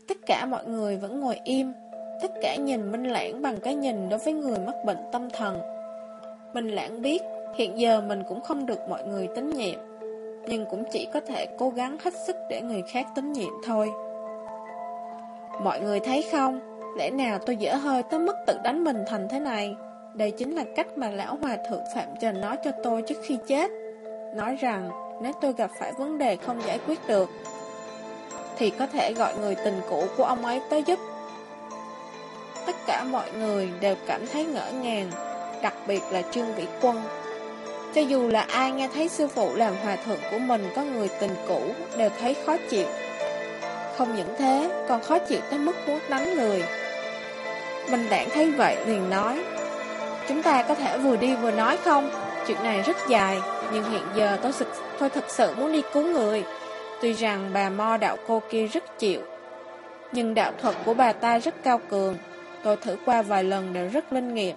Tất cả mọi người vẫn ngồi im. Tất cả nhìn Minh Lãng bằng cái nhìn đối với người mắc bệnh tâm thần. Minh Lãng biết hiện giờ mình cũng không được mọi người tín nhiệm Nhưng cũng chỉ có thể cố gắng hết sức để người khác tín nhiệm thôi. Mọi người thấy không? Lẽ nào tôi dở hơi tới mức tự đánh mình thành thế này? Đây chính là cách mà lão hòa thượng Phạm Trần nói cho tôi trước khi chết. Nói rằng, nếu tôi gặp phải vấn đề không giải quyết được, Thì có thể gọi người tình cũ của ông ấy tới giúp. Tất cả mọi người đều cảm thấy ngỡ ngàng, Đặc biệt là Trương Vĩ Quân. Cho dù là ai nghe thấy sư phụ làm hòa thượng của mình có người tình cũ, Đều thấy khó chịu. Không những thế, còn khó chịu tới mức muốn đánh người Mình Đảng thấy vậy liền nói Chúng ta có thể vừa đi vừa nói không? Chuyện này rất dài Nhưng hiện giờ tôi, thực, tôi thật sự muốn đi cứu người. Tuy rằng bà Mo đạo cô kia rất chịu Nhưng đạo thuật của bà ta rất cao cường. Tôi thử qua vài lần đều rất linh nghiệm.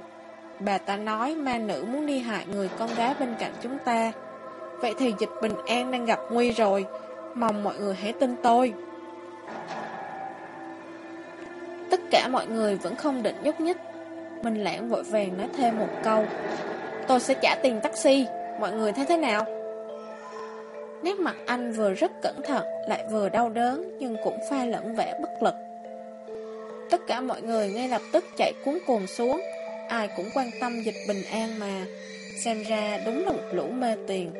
Bà ta nói ma nữ muốn đi hại người con gái bên cạnh chúng ta. Vậy thì dịch bình an đang gặp nguy rồi. Mong mọi người hãy tin tôi. Tất cả mọi người vẫn không định nhúc nhích. Minh Lãng vội vàng nói thêm một câu. Tôi sẽ trả tiền taxi. Mọi người thấy thế nào? Nét mặt anh vừa rất cẩn thận, Lại vừa đau đớn, Nhưng cũng pha lẫn vẻ bất lực. Tất cả mọi người ngay lập tức chạy cuốn cuồng xuống. Ai cũng quan tâm dịch bình an mà, Xem ra đúng là một lũ mê tiền.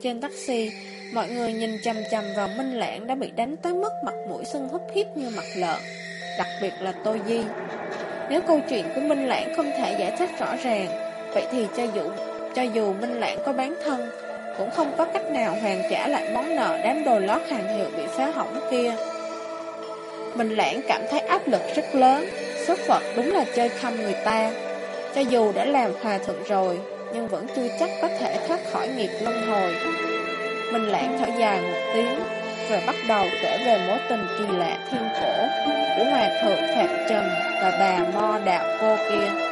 Trên taxi, Mọi người nhìn chầm chầm vào Minh Lãng Đã bị đánh tới mức mặt mũi sưng húp hiếp như mặt lợn, Đặc biệt là Tô Di. Nếu câu chuyện của Minh Lãng không thể giải thích rõ ràng Vậy thì cho dù, cho dù Minh Lãng có bán thân Cũng không có cách nào hoàn trả lại món nợ đám đồ lót hàng hiệu bị phá hỏng kia. Minh Lãng cảm thấy áp lực rất lớn Số phận đúng là chơi khăm người ta. Cho dù đã làm hòa thượng rồi Nhưng vẫn chưa chắc có thể thoát khỏi nghiệp luân hồi. Minh Lãng thở dài một tiếng và bắt đầu kể về mối tình kỳ lạ thiên cổ Của hòa thượng Phạm Trần Và bà Mo Đạo Cô kia.